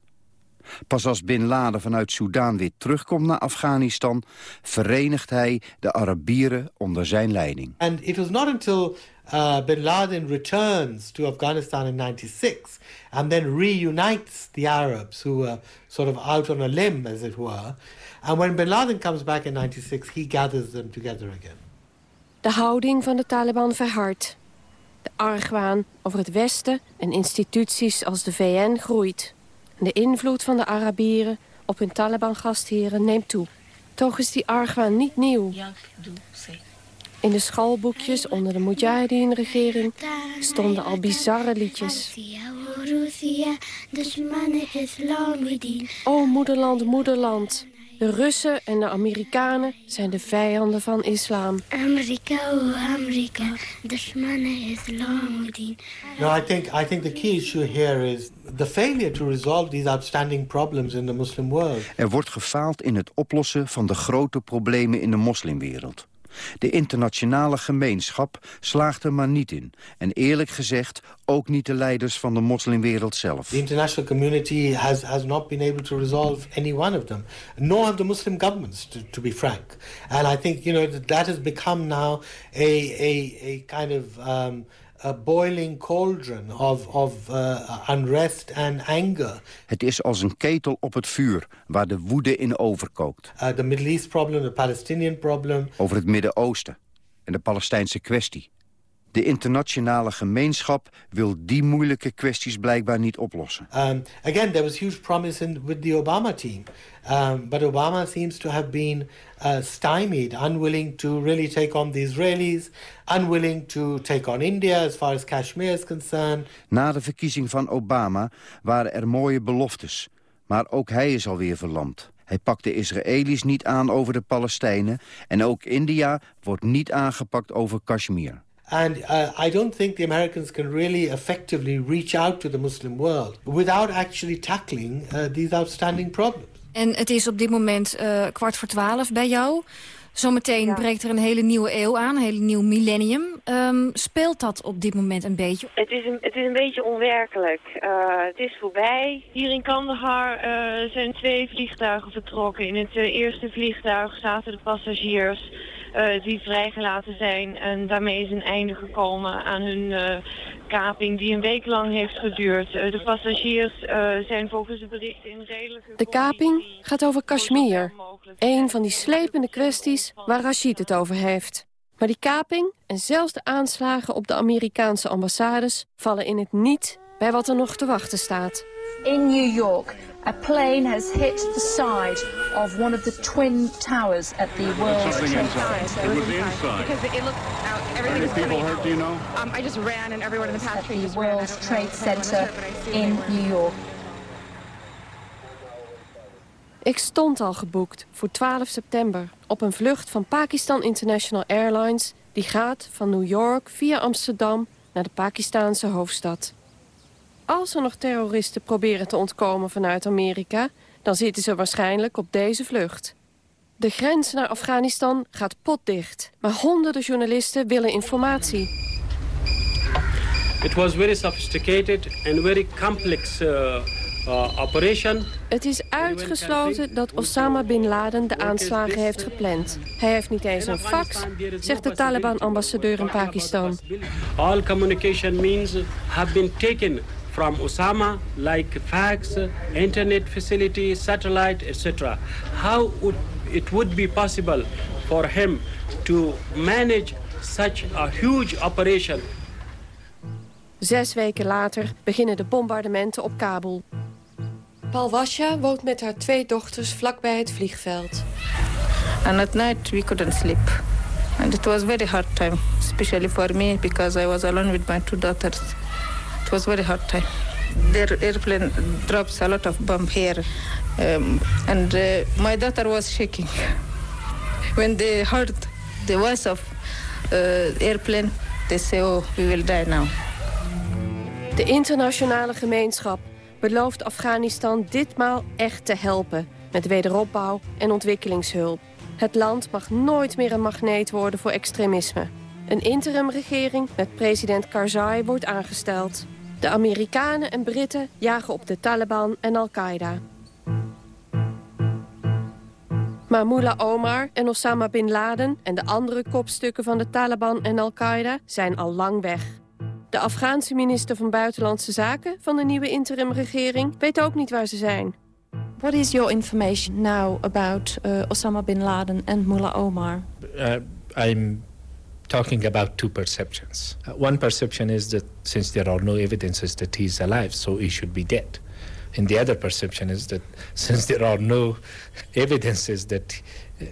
Pas als Bin Laden vanuit Soudaan weer terugkomt naar Afghanistan... verenigt hij de Arabieren onder zijn leiding. And it was not until uh, Bin Laden returns to Afghanistan in 96 and then reunites the Arabs who were sort of out on a limb, as it were. And when Bin Laden comes back in 96, he gathers them together again. De houding van de Taliban verhardt. De argwaan over het Westen en instituties als de VN groeit. De invloed van de Arabieren op hun Taliban-gastheren neemt toe. Toch is die argwaan niet nieuw. In de schoolboekjes onder de Mujahideen-regering stonden al bizarre liedjes. O moederland, moederland. De Russen en de Amerikanen zijn de vijanden van islam. Amerika, Amerika, No, I think I think the key issue here is the failure to resolve these outstanding problems in the Muslim world. Er wordt gefaald in het oplossen van de grote problemen in de moslimwereld. De internationale gemeenschap slaagt er maar niet in. En eerlijk gezegd ook niet de leiders van de moslimwereld zelf. The international community has, has not been able to resolve any one of them. Nor have the Muslim governments, to, to be frank. And I think, you know, that has become now a, a, a kind of... Um, boiling cauldron of, of uh, unrest and anger. Het is als een ketel op het vuur waar de woede in overkookt. Uh, the Middle East problem, the Palestinian problem. Over het Midden-Oosten en de Palestijnse kwestie. De internationale gemeenschap wil die moeilijke kwesties blijkbaar niet oplossen. Um, again, there was huge promise in, with the Obama team. Um, but Obama seems to have been uh, stymied, unwilling to really take on the Israelis, unwilling to take on India as far as Kashmir is concerned. Na de verkiezing van Obama waren er mooie beloftes. Maar ook hij is alweer verlamd. Hij pakt de Israëli's niet aan over de Palestijnen... en ook India wordt niet aangepakt over Kashmir. And uh, I don't think the Americans can really effectively reach out to the Muslim world without actually tackling uh, these outstanding problems. En het is op dit moment uh, kwart voor twaalf bij jou. Zometeen ja. breekt er een hele nieuwe eeuw aan, een hele nieuw millennium. Um, speelt dat op dit moment een beetje? Het is een, het is een beetje onwerkelijk. Uh, het is voorbij. Hier in Kandahar uh, zijn twee vliegtuigen vertrokken. In het eerste vliegtuig zaten de passagiers uh, die vrijgelaten zijn. En daarmee is een einde gekomen aan hun uh, kaping die een week lang heeft geduurd. Uh, de passagiers zijn volgens de berichten in redelijke... De kaping gaat over Kashmir. Een van die slepende kwesties waar Rashid het over heeft. Maar die kaping en zelfs de aanslagen op de Amerikaanse ambassades... vallen in het niet bij wat er nog te wachten staat. In New York, a plane has hit the side of one of the twin towers at the World Trade Center. It was inside. Because it looked out, everything Any people hurt, do you know? Um, I just ran and everyone in the past at the World Trade Center in New York. Ik stond al geboekt voor 12 september op een vlucht van Pakistan International Airlines... die gaat van New York via Amsterdam naar de Pakistanse hoofdstad. Als er nog terroristen proberen te ontkomen vanuit Amerika... dan zitten ze waarschijnlijk op deze vlucht. De grens naar Afghanistan gaat potdicht. Maar honderden journalisten willen informatie. It was very sophisticated and very complex uh, uh, operation. Het is uitgesloten dat Osama Bin Laden de aanslagen heeft gepland. Hij heeft niet eens een fax, zegt de Taliban-ambassadeur in Pakistan. All communication means have been taken from Osama, like fax, internet facility, satellite, etc. How would it would be possible for him to manage such a huge operation? Zes weken later beginnen de bombardementen op Kabul. Paul Wasja woont met haar twee dochters vlakbij het vliegveld. And at night we couldn't sleep. And it was very hard time, especially for me because I was alone with my two daughters. It was very hard time. Their airplane drops a lot of bomb here. Um, and uh, my daughter was shaking. When they heard the voice of uh, airplane, they say, oh, we will die now. De internationale gemeenschap belooft Afghanistan ditmaal echt te helpen... met wederopbouw en ontwikkelingshulp. Het land mag nooit meer een magneet worden voor extremisme. Een interimregering met president Karzai wordt aangesteld. De Amerikanen en Britten jagen op de Taliban en Al-Qaeda. Maar Mullah Omar en Osama Bin Laden en de andere kopstukken van de Taliban en Al-Qaeda zijn al lang weg. De Afghaanse minister van Buitenlandse Zaken van de nieuwe interimregering weet ook niet waar ze zijn. What is your information now about uh, Osama bin Laden and Mullah Omar? Uh, I'm talking about two perceptions. Uh, one perception is that since there are no evidences that he's alive, so he should be dead. And the other perception is that since there are no evidences that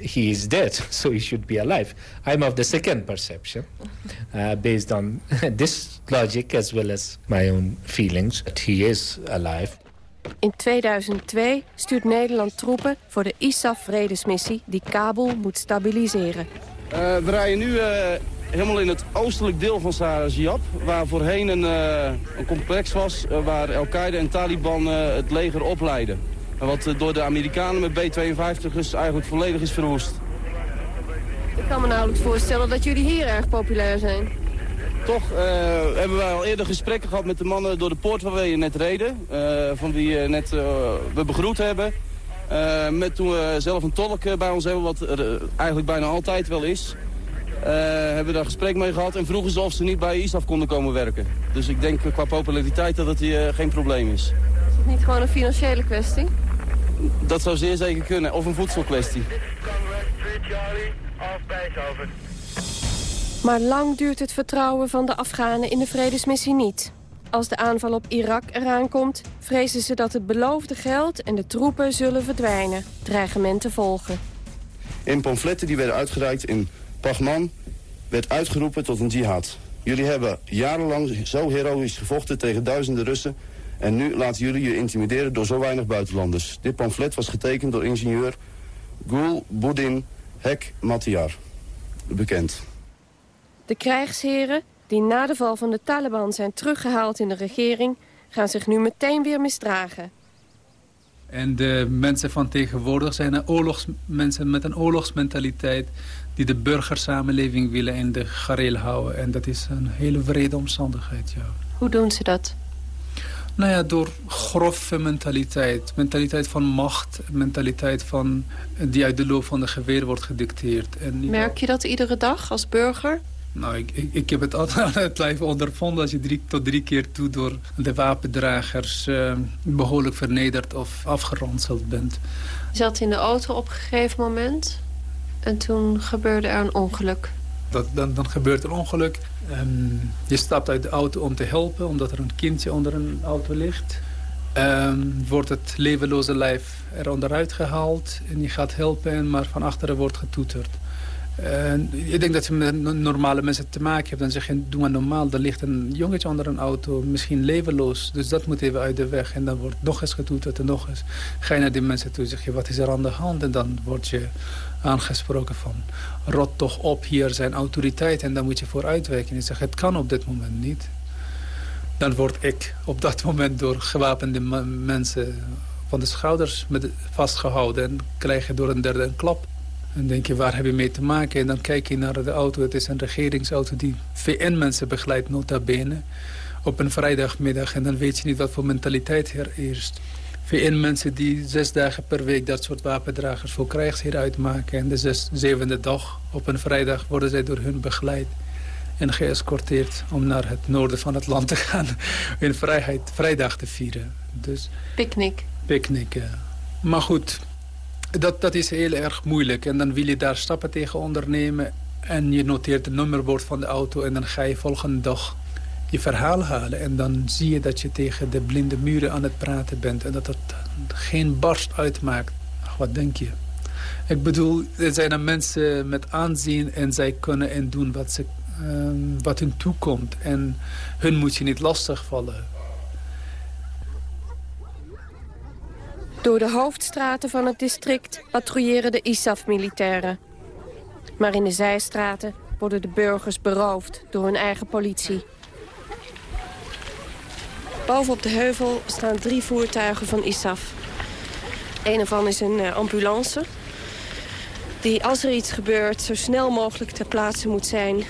he is dead, so he should be alive. I'm of the second perception, uh, based on this logic as well as my own feelings that he is alive. In 2002 stuurt Nederland troepen voor de ISAF-vredesmissie die Kabul moet stabiliseren. Uh, we rijden nu uh, helemaal in het oostelijk deel van Sahara-Ziab... waar voorheen een, uh, een complex was waar Al-Qaeda en Taliban het leger opleiden. Wat door de Amerikanen met B-52's eigenlijk volledig is verwoest. Ik kan me nauwelijks voorstellen dat jullie hier erg populair zijn. Toch hebben wij al eerder gesprekken gehad met de mannen door de poort waar we net reden. van wie net we begroet hebben. Uh, met toen we zelf een tolk bij ons hebben, wat er eigenlijk bijna altijd wel is. Uh, hebben we daar gesprek mee gehad en vroegen ze of ze niet bij ISAF konden komen werken. Dus ik denk qua populariteit dat het hier geen probleem is. Is het niet gewoon een financiële kwestie? Dat zou zeer zeker kunnen, of een voedselkwestie. Maar lang duurt het vertrouwen van de Afghanen in de vredesmissie niet. Als de aanval op Irak eraan komt, vrezen ze dat het beloofde geld en de troepen zullen verdwijnen. Dreigementen volgen. In pamfletten die werden uitgereikt in Pagman werd uitgeroepen tot een jihad. Jullie hebben jarenlang zo heroïs gevochten tegen duizenden Russen... en nu laten jullie je intimideren door zo weinig buitenlanders. Dit pamflet was getekend door ingenieur Gul Boudin Hek Matiyar, bekend. De krijgsheren, die na de val van de Taliban zijn teruggehaald in de regering... gaan zich nu meteen weer misdragen. En de mensen van tegenwoordig zijn oorlogs, mensen met een oorlogsmentaliteit... die de burgersamenleving willen in de gareel houden. En dat is een hele vrede omstandigheid, ja. Hoe doen ze dat? Nou ja, door grove mentaliteit. Mentaliteit van macht, mentaliteit van, die uit de loop van de geweer wordt gedicteerd. En Merk je dat iedere dag als burger? Nou, ik, ik, ik heb het altijd aan het lijf ondervonden als je drie tot drie keer toe door de wapendragers uh, behoorlijk vernederd of afgeranseld bent. Je zat in de auto op een gegeven moment en toen gebeurde er een ongeluk. Dat, dan, dan gebeurt er een ongeluk. Um, je stapt uit de auto om te helpen, omdat er een kindje onder een auto ligt. Um, wordt het levenloze lijf er onderuit gehaald en je gaat helpen, maar van achteren wordt getoeterd. En ik denk dat je met normale mensen te maken hebt. Dan zeg je, doe maar normaal. Er ligt een jongetje onder een auto, misschien levenloos. Dus dat moet even uit de weg. En dan wordt nog eens getoeterd en nog eens. Ga je naar die mensen toe zeg je, wat is er aan de hand? En dan word je aangesproken van, rot toch op, hier zijn autoriteiten. En dan moet je voor uitwijken. En je zegt, het kan op dit moment niet. Dan word ik op dat moment door gewapende mensen van de schouders vastgehouden. En krijg je door een derde een klap. En denk je, waar heb je mee te maken? En dan kijk je naar de auto. Het is een regeringsauto die VN-mensen begeleidt, nota bene. Op een vrijdagmiddag. En dan weet je niet wat voor mentaliteit er eerst. VN-mensen die zes dagen per week dat soort wapendragers voor krijgsheer uitmaken. En de zes, zevende dag op een vrijdag worden zij door hun begeleid. En geëscorteerd om naar het noorden van het land te gaan. In vrijheid, vrijdag te vieren. Dus, Picknick. Picknick, Maar goed, dat, dat is heel erg moeilijk. En dan wil je daar stappen tegen ondernemen. En je noteert het nummerbord van de auto. En dan ga je volgende dag je verhaal halen. En dan zie je dat je tegen de blinde muren aan het praten bent. En dat het geen barst uitmaakt. Wat denk je? Ik bedoel, er zijn er mensen met aanzien en zij kunnen en doen wat, ze, uh, wat hun toekomt. En hun moet je niet lastigvallen. Door de hoofdstraten van het district patrouilleren de ISAF-militairen. Maar in de zijstraten worden de burgers beroofd door hun eigen politie. Boven op de heuvel staan drie voertuigen van ISAF. Een ervan is een uh, ambulance. Die als er iets gebeurt zo snel mogelijk ter plaatse moet zijn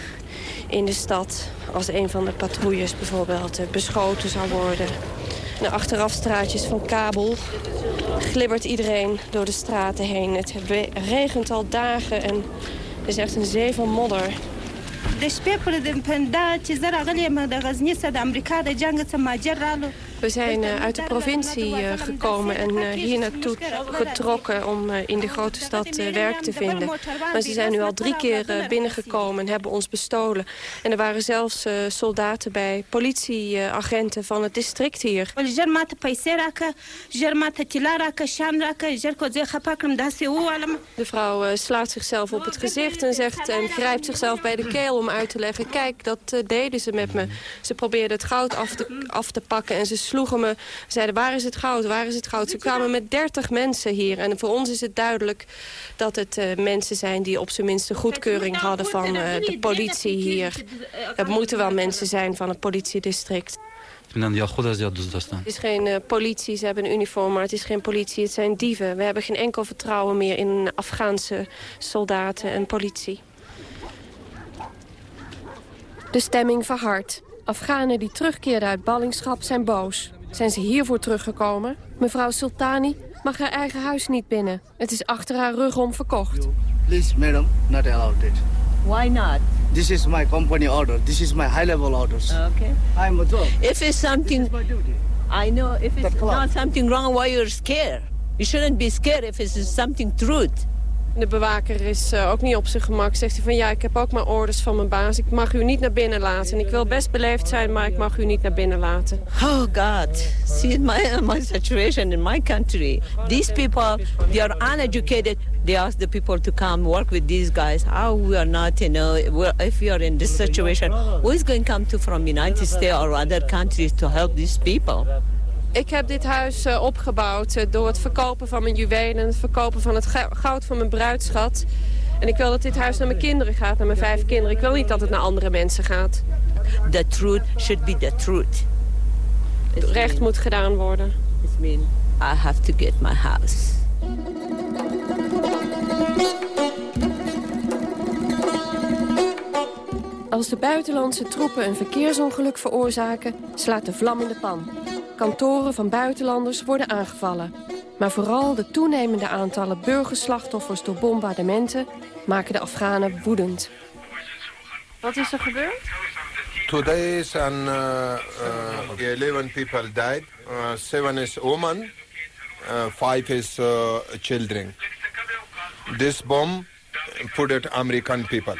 in de stad. Als een van de patrouilles bijvoorbeeld uh, beschoten zou worden. De achterafstraatjes van Kabul glibbert iedereen door de straten heen. Het regent al dagen en er is echt een zee van modder. We zijn uh, uit de provincie uh, gekomen en uh, hier naartoe getrokken om in de grote stad werk te vinden. Maar ze zijn nu al drie keer binnengekomen en hebben ons bestolen. En er waren zelfs soldaten bij, politieagenten van het district hier. De vrouw slaat zichzelf op het gezicht en, zegt, en grijpt zichzelf bij de keel om uit te leggen... kijk, dat deden ze met me. Ze probeerden het goud af te, af te pakken en ze sloegen me. Zeiden, waar is het goud, waar is het goud? Ze kwamen met dertig mensen hier. En voor ons is het duidelijk dat het uh, mensen zijn... die op zijn minst een goedkeuring hadden van uh, de politie hier. Het moeten wel mensen zijn van het politiedistrict. Het is geen uh, politie, ze hebben een uniform, maar het is geen politie, het zijn dieven. We hebben geen enkel vertrouwen meer in Afghaanse soldaten en politie. De stemming verhardt. Afghanen die terugkeerden uit ballingschap zijn boos. Zijn ze hiervoor teruggekomen? Mevrouw Sultani mag haar eigen huis niet binnen. Het is achter haar rug om verkocht. Please, madam, not allowed it. Why not? This is my company order. This is my high-level orders. Okay. I'm a job. If it's something... I know. If it's not something wrong, why you're scared? You shouldn't be scared if it's something truth. De bewaker is uh, ook niet op zijn gemak. Zegt hij van ja, ik heb ook maar orders van mijn baas. Ik mag u niet naar binnen laten. En ik wil best beleefd zijn, maar ik mag u niet naar binnen laten. Oh God, see my, my situation in my country. These people, they are uneducated. They ask the people to come work with these guys. How we are not, you know, if we are in this situation, who is going to come to from United States or other countries to help these people? Ik heb dit huis uh, opgebouwd uh, door het verkopen van mijn juwelen... en het verkopen van het goud van mijn bruidschat. En ik wil dat dit huis naar mijn kinderen gaat, naar mijn vijf kinderen. Ik wil niet dat het naar andere mensen gaat. The truth should be the truth. Het recht moet gedaan worden. I have to get my house. Als de buitenlandse troepen een verkeersongeluk veroorzaken, slaat de vlam in de pan. Kantoren van buitenlanders worden aangevallen. Maar vooral de toenemende aantallen burgerslachtoffers door bombardementen maken de Afghanen woedend. Wat is er gebeurd? Today is an, uh, uh, 11 people died. Uh, seven is women, uh, five is uh, children. This bomb put it American people.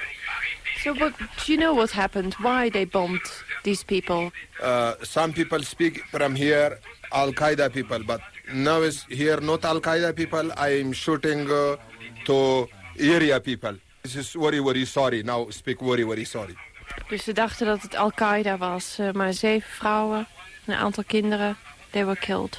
So, but do you know what happened? Why they bombed these people? Uh, some people speak from here Al Qaeda people, but now is here not Al Qaeda people. I am shooting uh, to area people. This is very very sorry. Now speak very very sorry. Dus ze dachten dat het Al-Qaeda was. Uh, maar zeven vrouwen, een aantal kinderen, they were killed.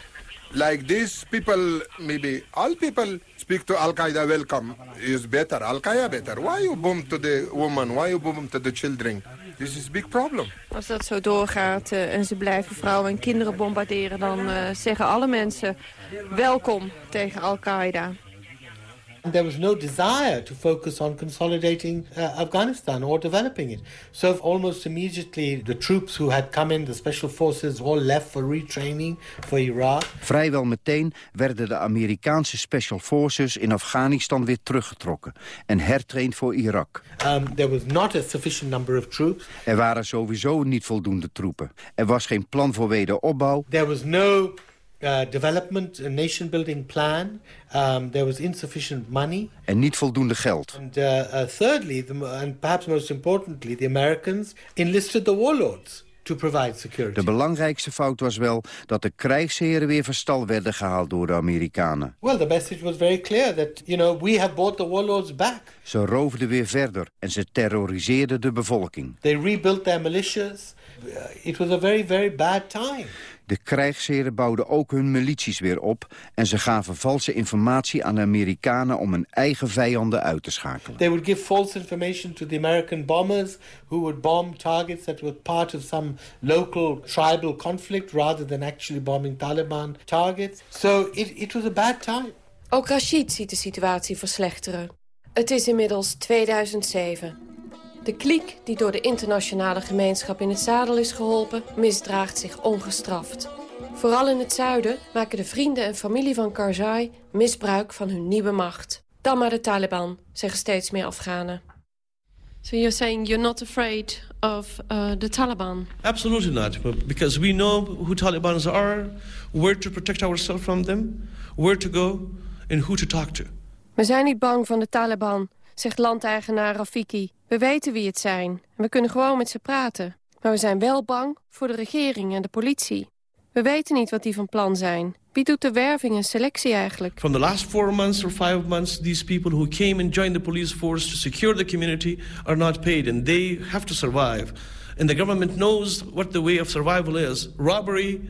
Like these people, maybe all people speak to Al Qaeda. Welcome is better. Al Qaeda better. Why you bomb to the woman? Why you bomb to the children? This is big problem. Als dat zo doorgaat uh, en ze blijven vrouwen en kinderen bombarderen... dan uh, zeggen alle mensen welkom tegen Al-Qaeda. There was no desire to focus on consolidating uh, Afghanistan or developing it. So almost immediately the troops who had come in, the special forces, all left for retraining for Iraq. Vrijwel meteen werden de Amerikaanse special forces in Afghanistan weer teruggetrokken en hertraind voor Irak. Um, there was not a sufficient number of troops. Er waren sowieso niet voldoende troepen. Er was geen plan voor wederopbouw. There was no uh, development, a nation-building plan. Um, there was insufficient money. En niet voldoende geld. And uh, uh, thirdly, the, and perhaps most importantly, the Americans enlisted the warlords to provide security. De belangrijkste fout was wel dat de krijgsheren weer van stal werden gehaald door de Amerikanen. Well, the message was very clear that, you know, we have brought the warlords back. Ze roofden weer verder en ze terroriseerden de bevolking. They rebuilt their militias. It was a very, very bad time. De krijgsheren bouwden ook hun milities weer op... en ze gaven valse informatie aan de Amerikanen om hun eigen vijanden uit te schakelen. They would give false information to the American bombers... who would bomb targets that were part of some local tribal conflict... rather than actually bombing Taliban targets. So it, it was a bad time. Ook Rashid ziet de situatie verslechteren. Het is inmiddels 2007. De kliek die door de internationale gemeenschap in het zadel is geholpen... misdraagt zich ongestraft. Vooral in het zuiden maken de vrienden en familie van Karzai... misbruik van hun nieuwe macht. Dan maar de Taliban, zeggen steeds meer Afghanen. So you're saying you're not afraid of uh, the Taliban? Absolutely not, because we know who Talibans are... where to protect ourselves from them, where to go... and who to talk to. We zijn niet bang van de Taliban, zegt landeigenaar Rafiki. We weten wie het zijn en we kunnen gewoon met ze praten. Maar we zijn wel bang voor de regering en de politie. We weten niet wat die van plan zijn. Wie doet de werving en selectie eigenlijk? From the last four months or five months, these people who came and joined the police force to secure the community are not paid and they have to survive. And the government knows what the way of survival is. Robbery,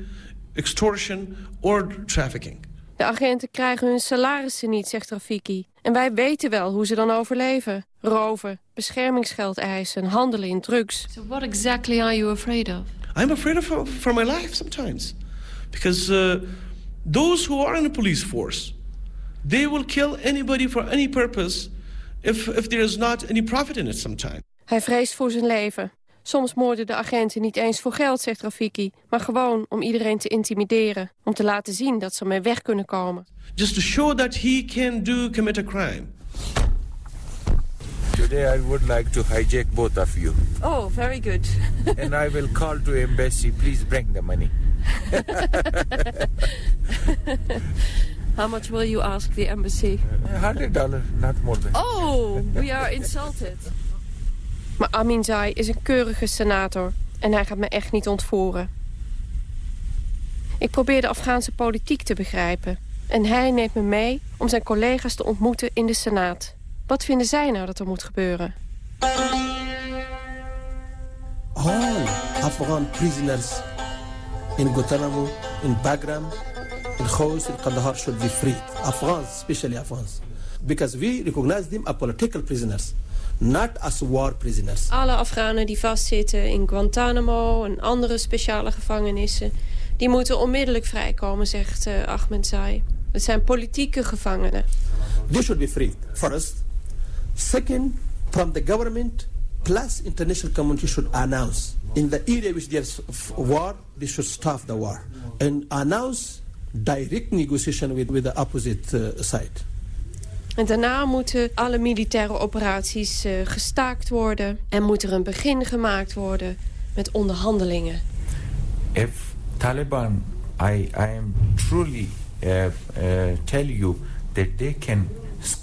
extortion or trafficking. De agenten krijgen hun salarissen niet, zegt Rafiki. En wij weten wel hoe ze dan overleven. Roven, beschermingsgeld eisen, handelen in drugs. So what exactly are you afraid of? I'm afraid of for my life sometimes. Because uh, those who are in the police force, they will kill anybody for any purpose if, if there is not any profit in it sometimes. Hij vreest voor zijn leven. Soms moorden de agenten niet eens voor geld, zegt Rafiki... maar gewoon om iedereen te intimideren. Om te laten zien dat ze mee weg kunnen komen. Just to show that he can do commit a crime. Today I would like to hijack both of you. Oh, very good. and I will call to embassy, please bring the money. How much will you ask the embassy? $100, not more than. Oh, we are insulted. Maar Amin Zai is een keurige senator en hij gaat me echt niet ontvoeren. Ik probeer de Afghaanse politiek te begrijpen. En hij neemt me mee om zijn collega's te ontmoeten in de Senaat. Wat vinden zij nou dat er moet gebeuren? All Afghan prisoners in Guantanamo, in Bagram, in Khost, in Kandahar should be freed. Afghans, especially Afghans. because we recognize them as political prisoners, not as war prisoners. Alle Afghanen die vastzitten in Guantanamo en andere speciale gevangenissen... die moeten onmiddellijk vrijkomen, zegt uh, Ahmed Zai. Het zijn politieke gevangenen. They should be free, first. Second, from the government plus international community should announce in the area which there's war, they should stop the war. And announce direct negotiation with, with the opposite uh, side. En daarna moeten alle militaire operaties uh, gestaakt worden... en moet er een begin gemaakt worden met onderhandelingen. If Taliban, I, I am truly uh, uh, tell you that they can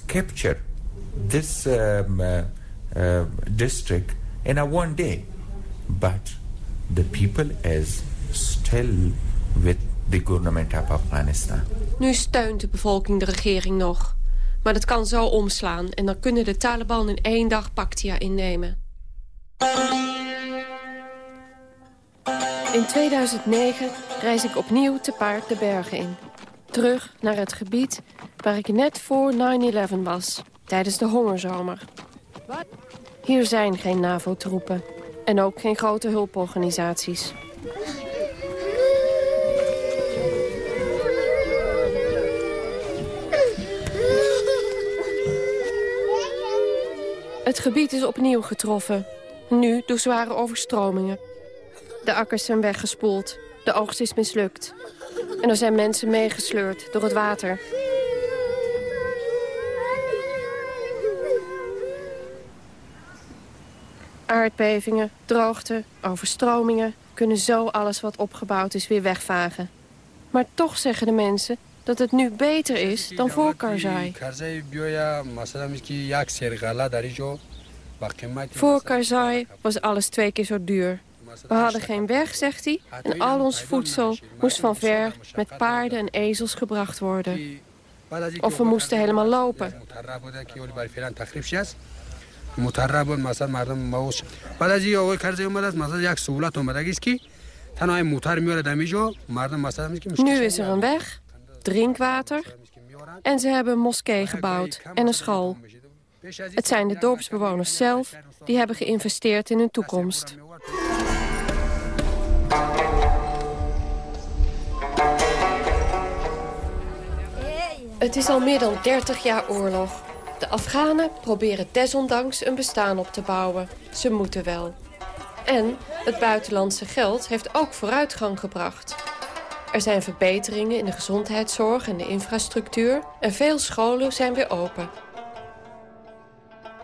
capture this um, uh, district in a one day. But the people is still with the government of Afghanistan. Nu steunt de bevolking de regering nog. Maar dat kan zo omslaan en dan kunnen de Taliban in één dag Paktia innemen. In 2009 reis ik opnieuw te paard de bergen in. Terug naar het gebied waar ik net voor 9-11 was, tijdens de hongerzomer. Hier zijn geen NAVO-troepen en ook geen grote hulporganisaties. Het gebied is opnieuw getroffen. Nu door zware overstromingen. De akkers zijn weggespoeld. De oogst is mislukt. En er zijn mensen meegesleurd door het water. Aardbevingen, droogte, overstromingen... kunnen zo alles wat opgebouwd is weer wegvagen. Maar toch zeggen de mensen dat het nu beter is dan voor Karzai. Voor Karzai was alles twee keer zo duur. We hadden geen weg, zegt hij, en al ons voedsel moest van ver met paarden en ezels gebracht worden. Of we moesten helemaal lopen. Nu is er een weg, drinkwater en ze hebben een moskee gebouwd en een school. Het zijn de dorpsbewoners zelf die hebben geïnvesteerd in hun toekomst. Het is al meer dan 30 jaar oorlog. De Afghanen proberen desondanks een bestaan op te bouwen. Ze moeten wel. En het buitenlandse geld heeft ook vooruitgang gebracht. Er zijn verbeteringen in de gezondheidszorg en de infrastructuur... en veel scholen zijn weer open.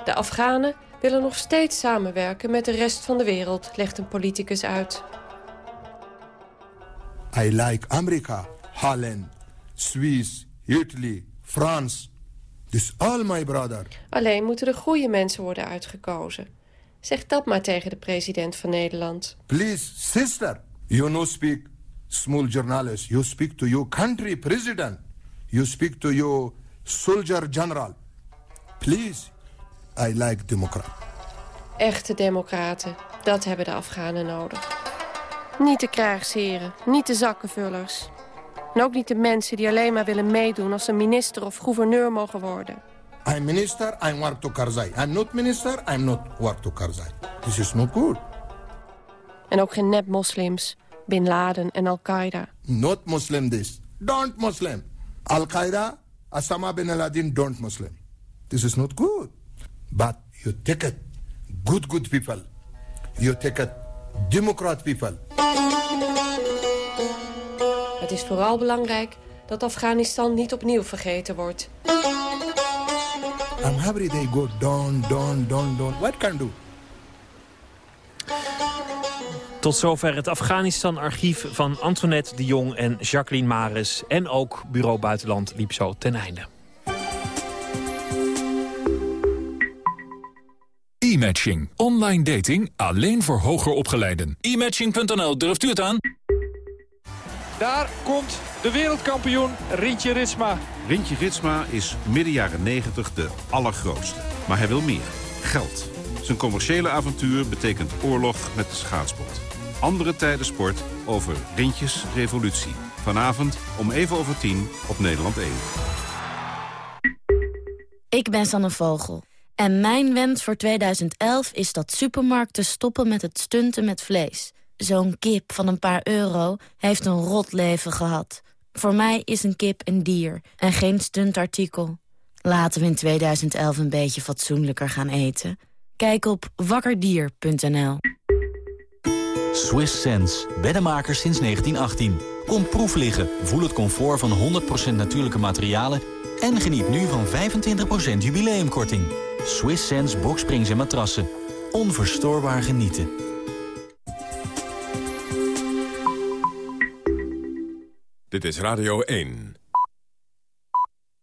De Afghanen willen nog steeds samenwerken met de rest van de wereld, legt een politicus uit. I like America, Holland, Swiss, Italy, France. Dus all my brother. Alleen moeten de goede mensen worden uitgekozen. Zeg dat maar tegen de president van Nederland. Please, sister, you no speak small journalist. You speak to your country president. You speak to your soldier general. Please, I like democrat. Echte democraten, dat hebben de Afghanen nodig. Niet de krijgsheren, niet de zakkenvullers. En ook niet de mensen die alleen maar willen meedoen als ze minister of gouverneur mogen worden. I'm minister, I work to Karzai. I'm not minister, I'm not work to Karzai. This is not good. En ook geen nep-moslims, Bin Laden en Al-Qaeda. Not Muslim this. Don't Muslim. Al-Qaeda, Osama bin Laden, don't Muslim. This is not good. But you take it, good, good people. You take it, democrat people. Het is vooral belangrijk dat Afghanistan niet opnieuw vergeten wordt. I'm happy they go down, down, down, down. What can do? Tot zover het Afghanistan-archief van Antoinette de Jong en Jacqueline Maris. En ook Bureau Buitenland liep zo ten einde. E-matching. Online dating alleen voor hoger opgeleiden. E-matching.nl, durft u het aan? Daar komt de wereldkampioen Rintje Ritsma. Rintje Ritsma is midden jaren 90 de allergrootste. Maar hij wil meer. Geld. Zijn commerciële avontuur betekent oorlog met de schaatsbond. Andere tijden sport over Rintjes Revolutie. Vanavond om even over tien op Nederland 1. Ik ben Sanne Vogel. En mijn wens voor 2011 is dat supermarkten stoppen met het stunten met vlees. Zo'n kip van een paar euro heeft een rot leven gehad. Voor mij is een kip een dier en geen stuntartikel. Laten we in 2011 een beetje fatsoenlijker gaan eten. Kijk op wakkerdier.nl. Swiss Sense, beddenmakers sinds 1918. Kom proef liggen, voel het comfort van 100% natuurlijke materialen... en geniet nu van 25% jubileumkorting. Swiss Sense boksprings en matrassen. Onverstoorbaar genieten. Dit is Radio 1.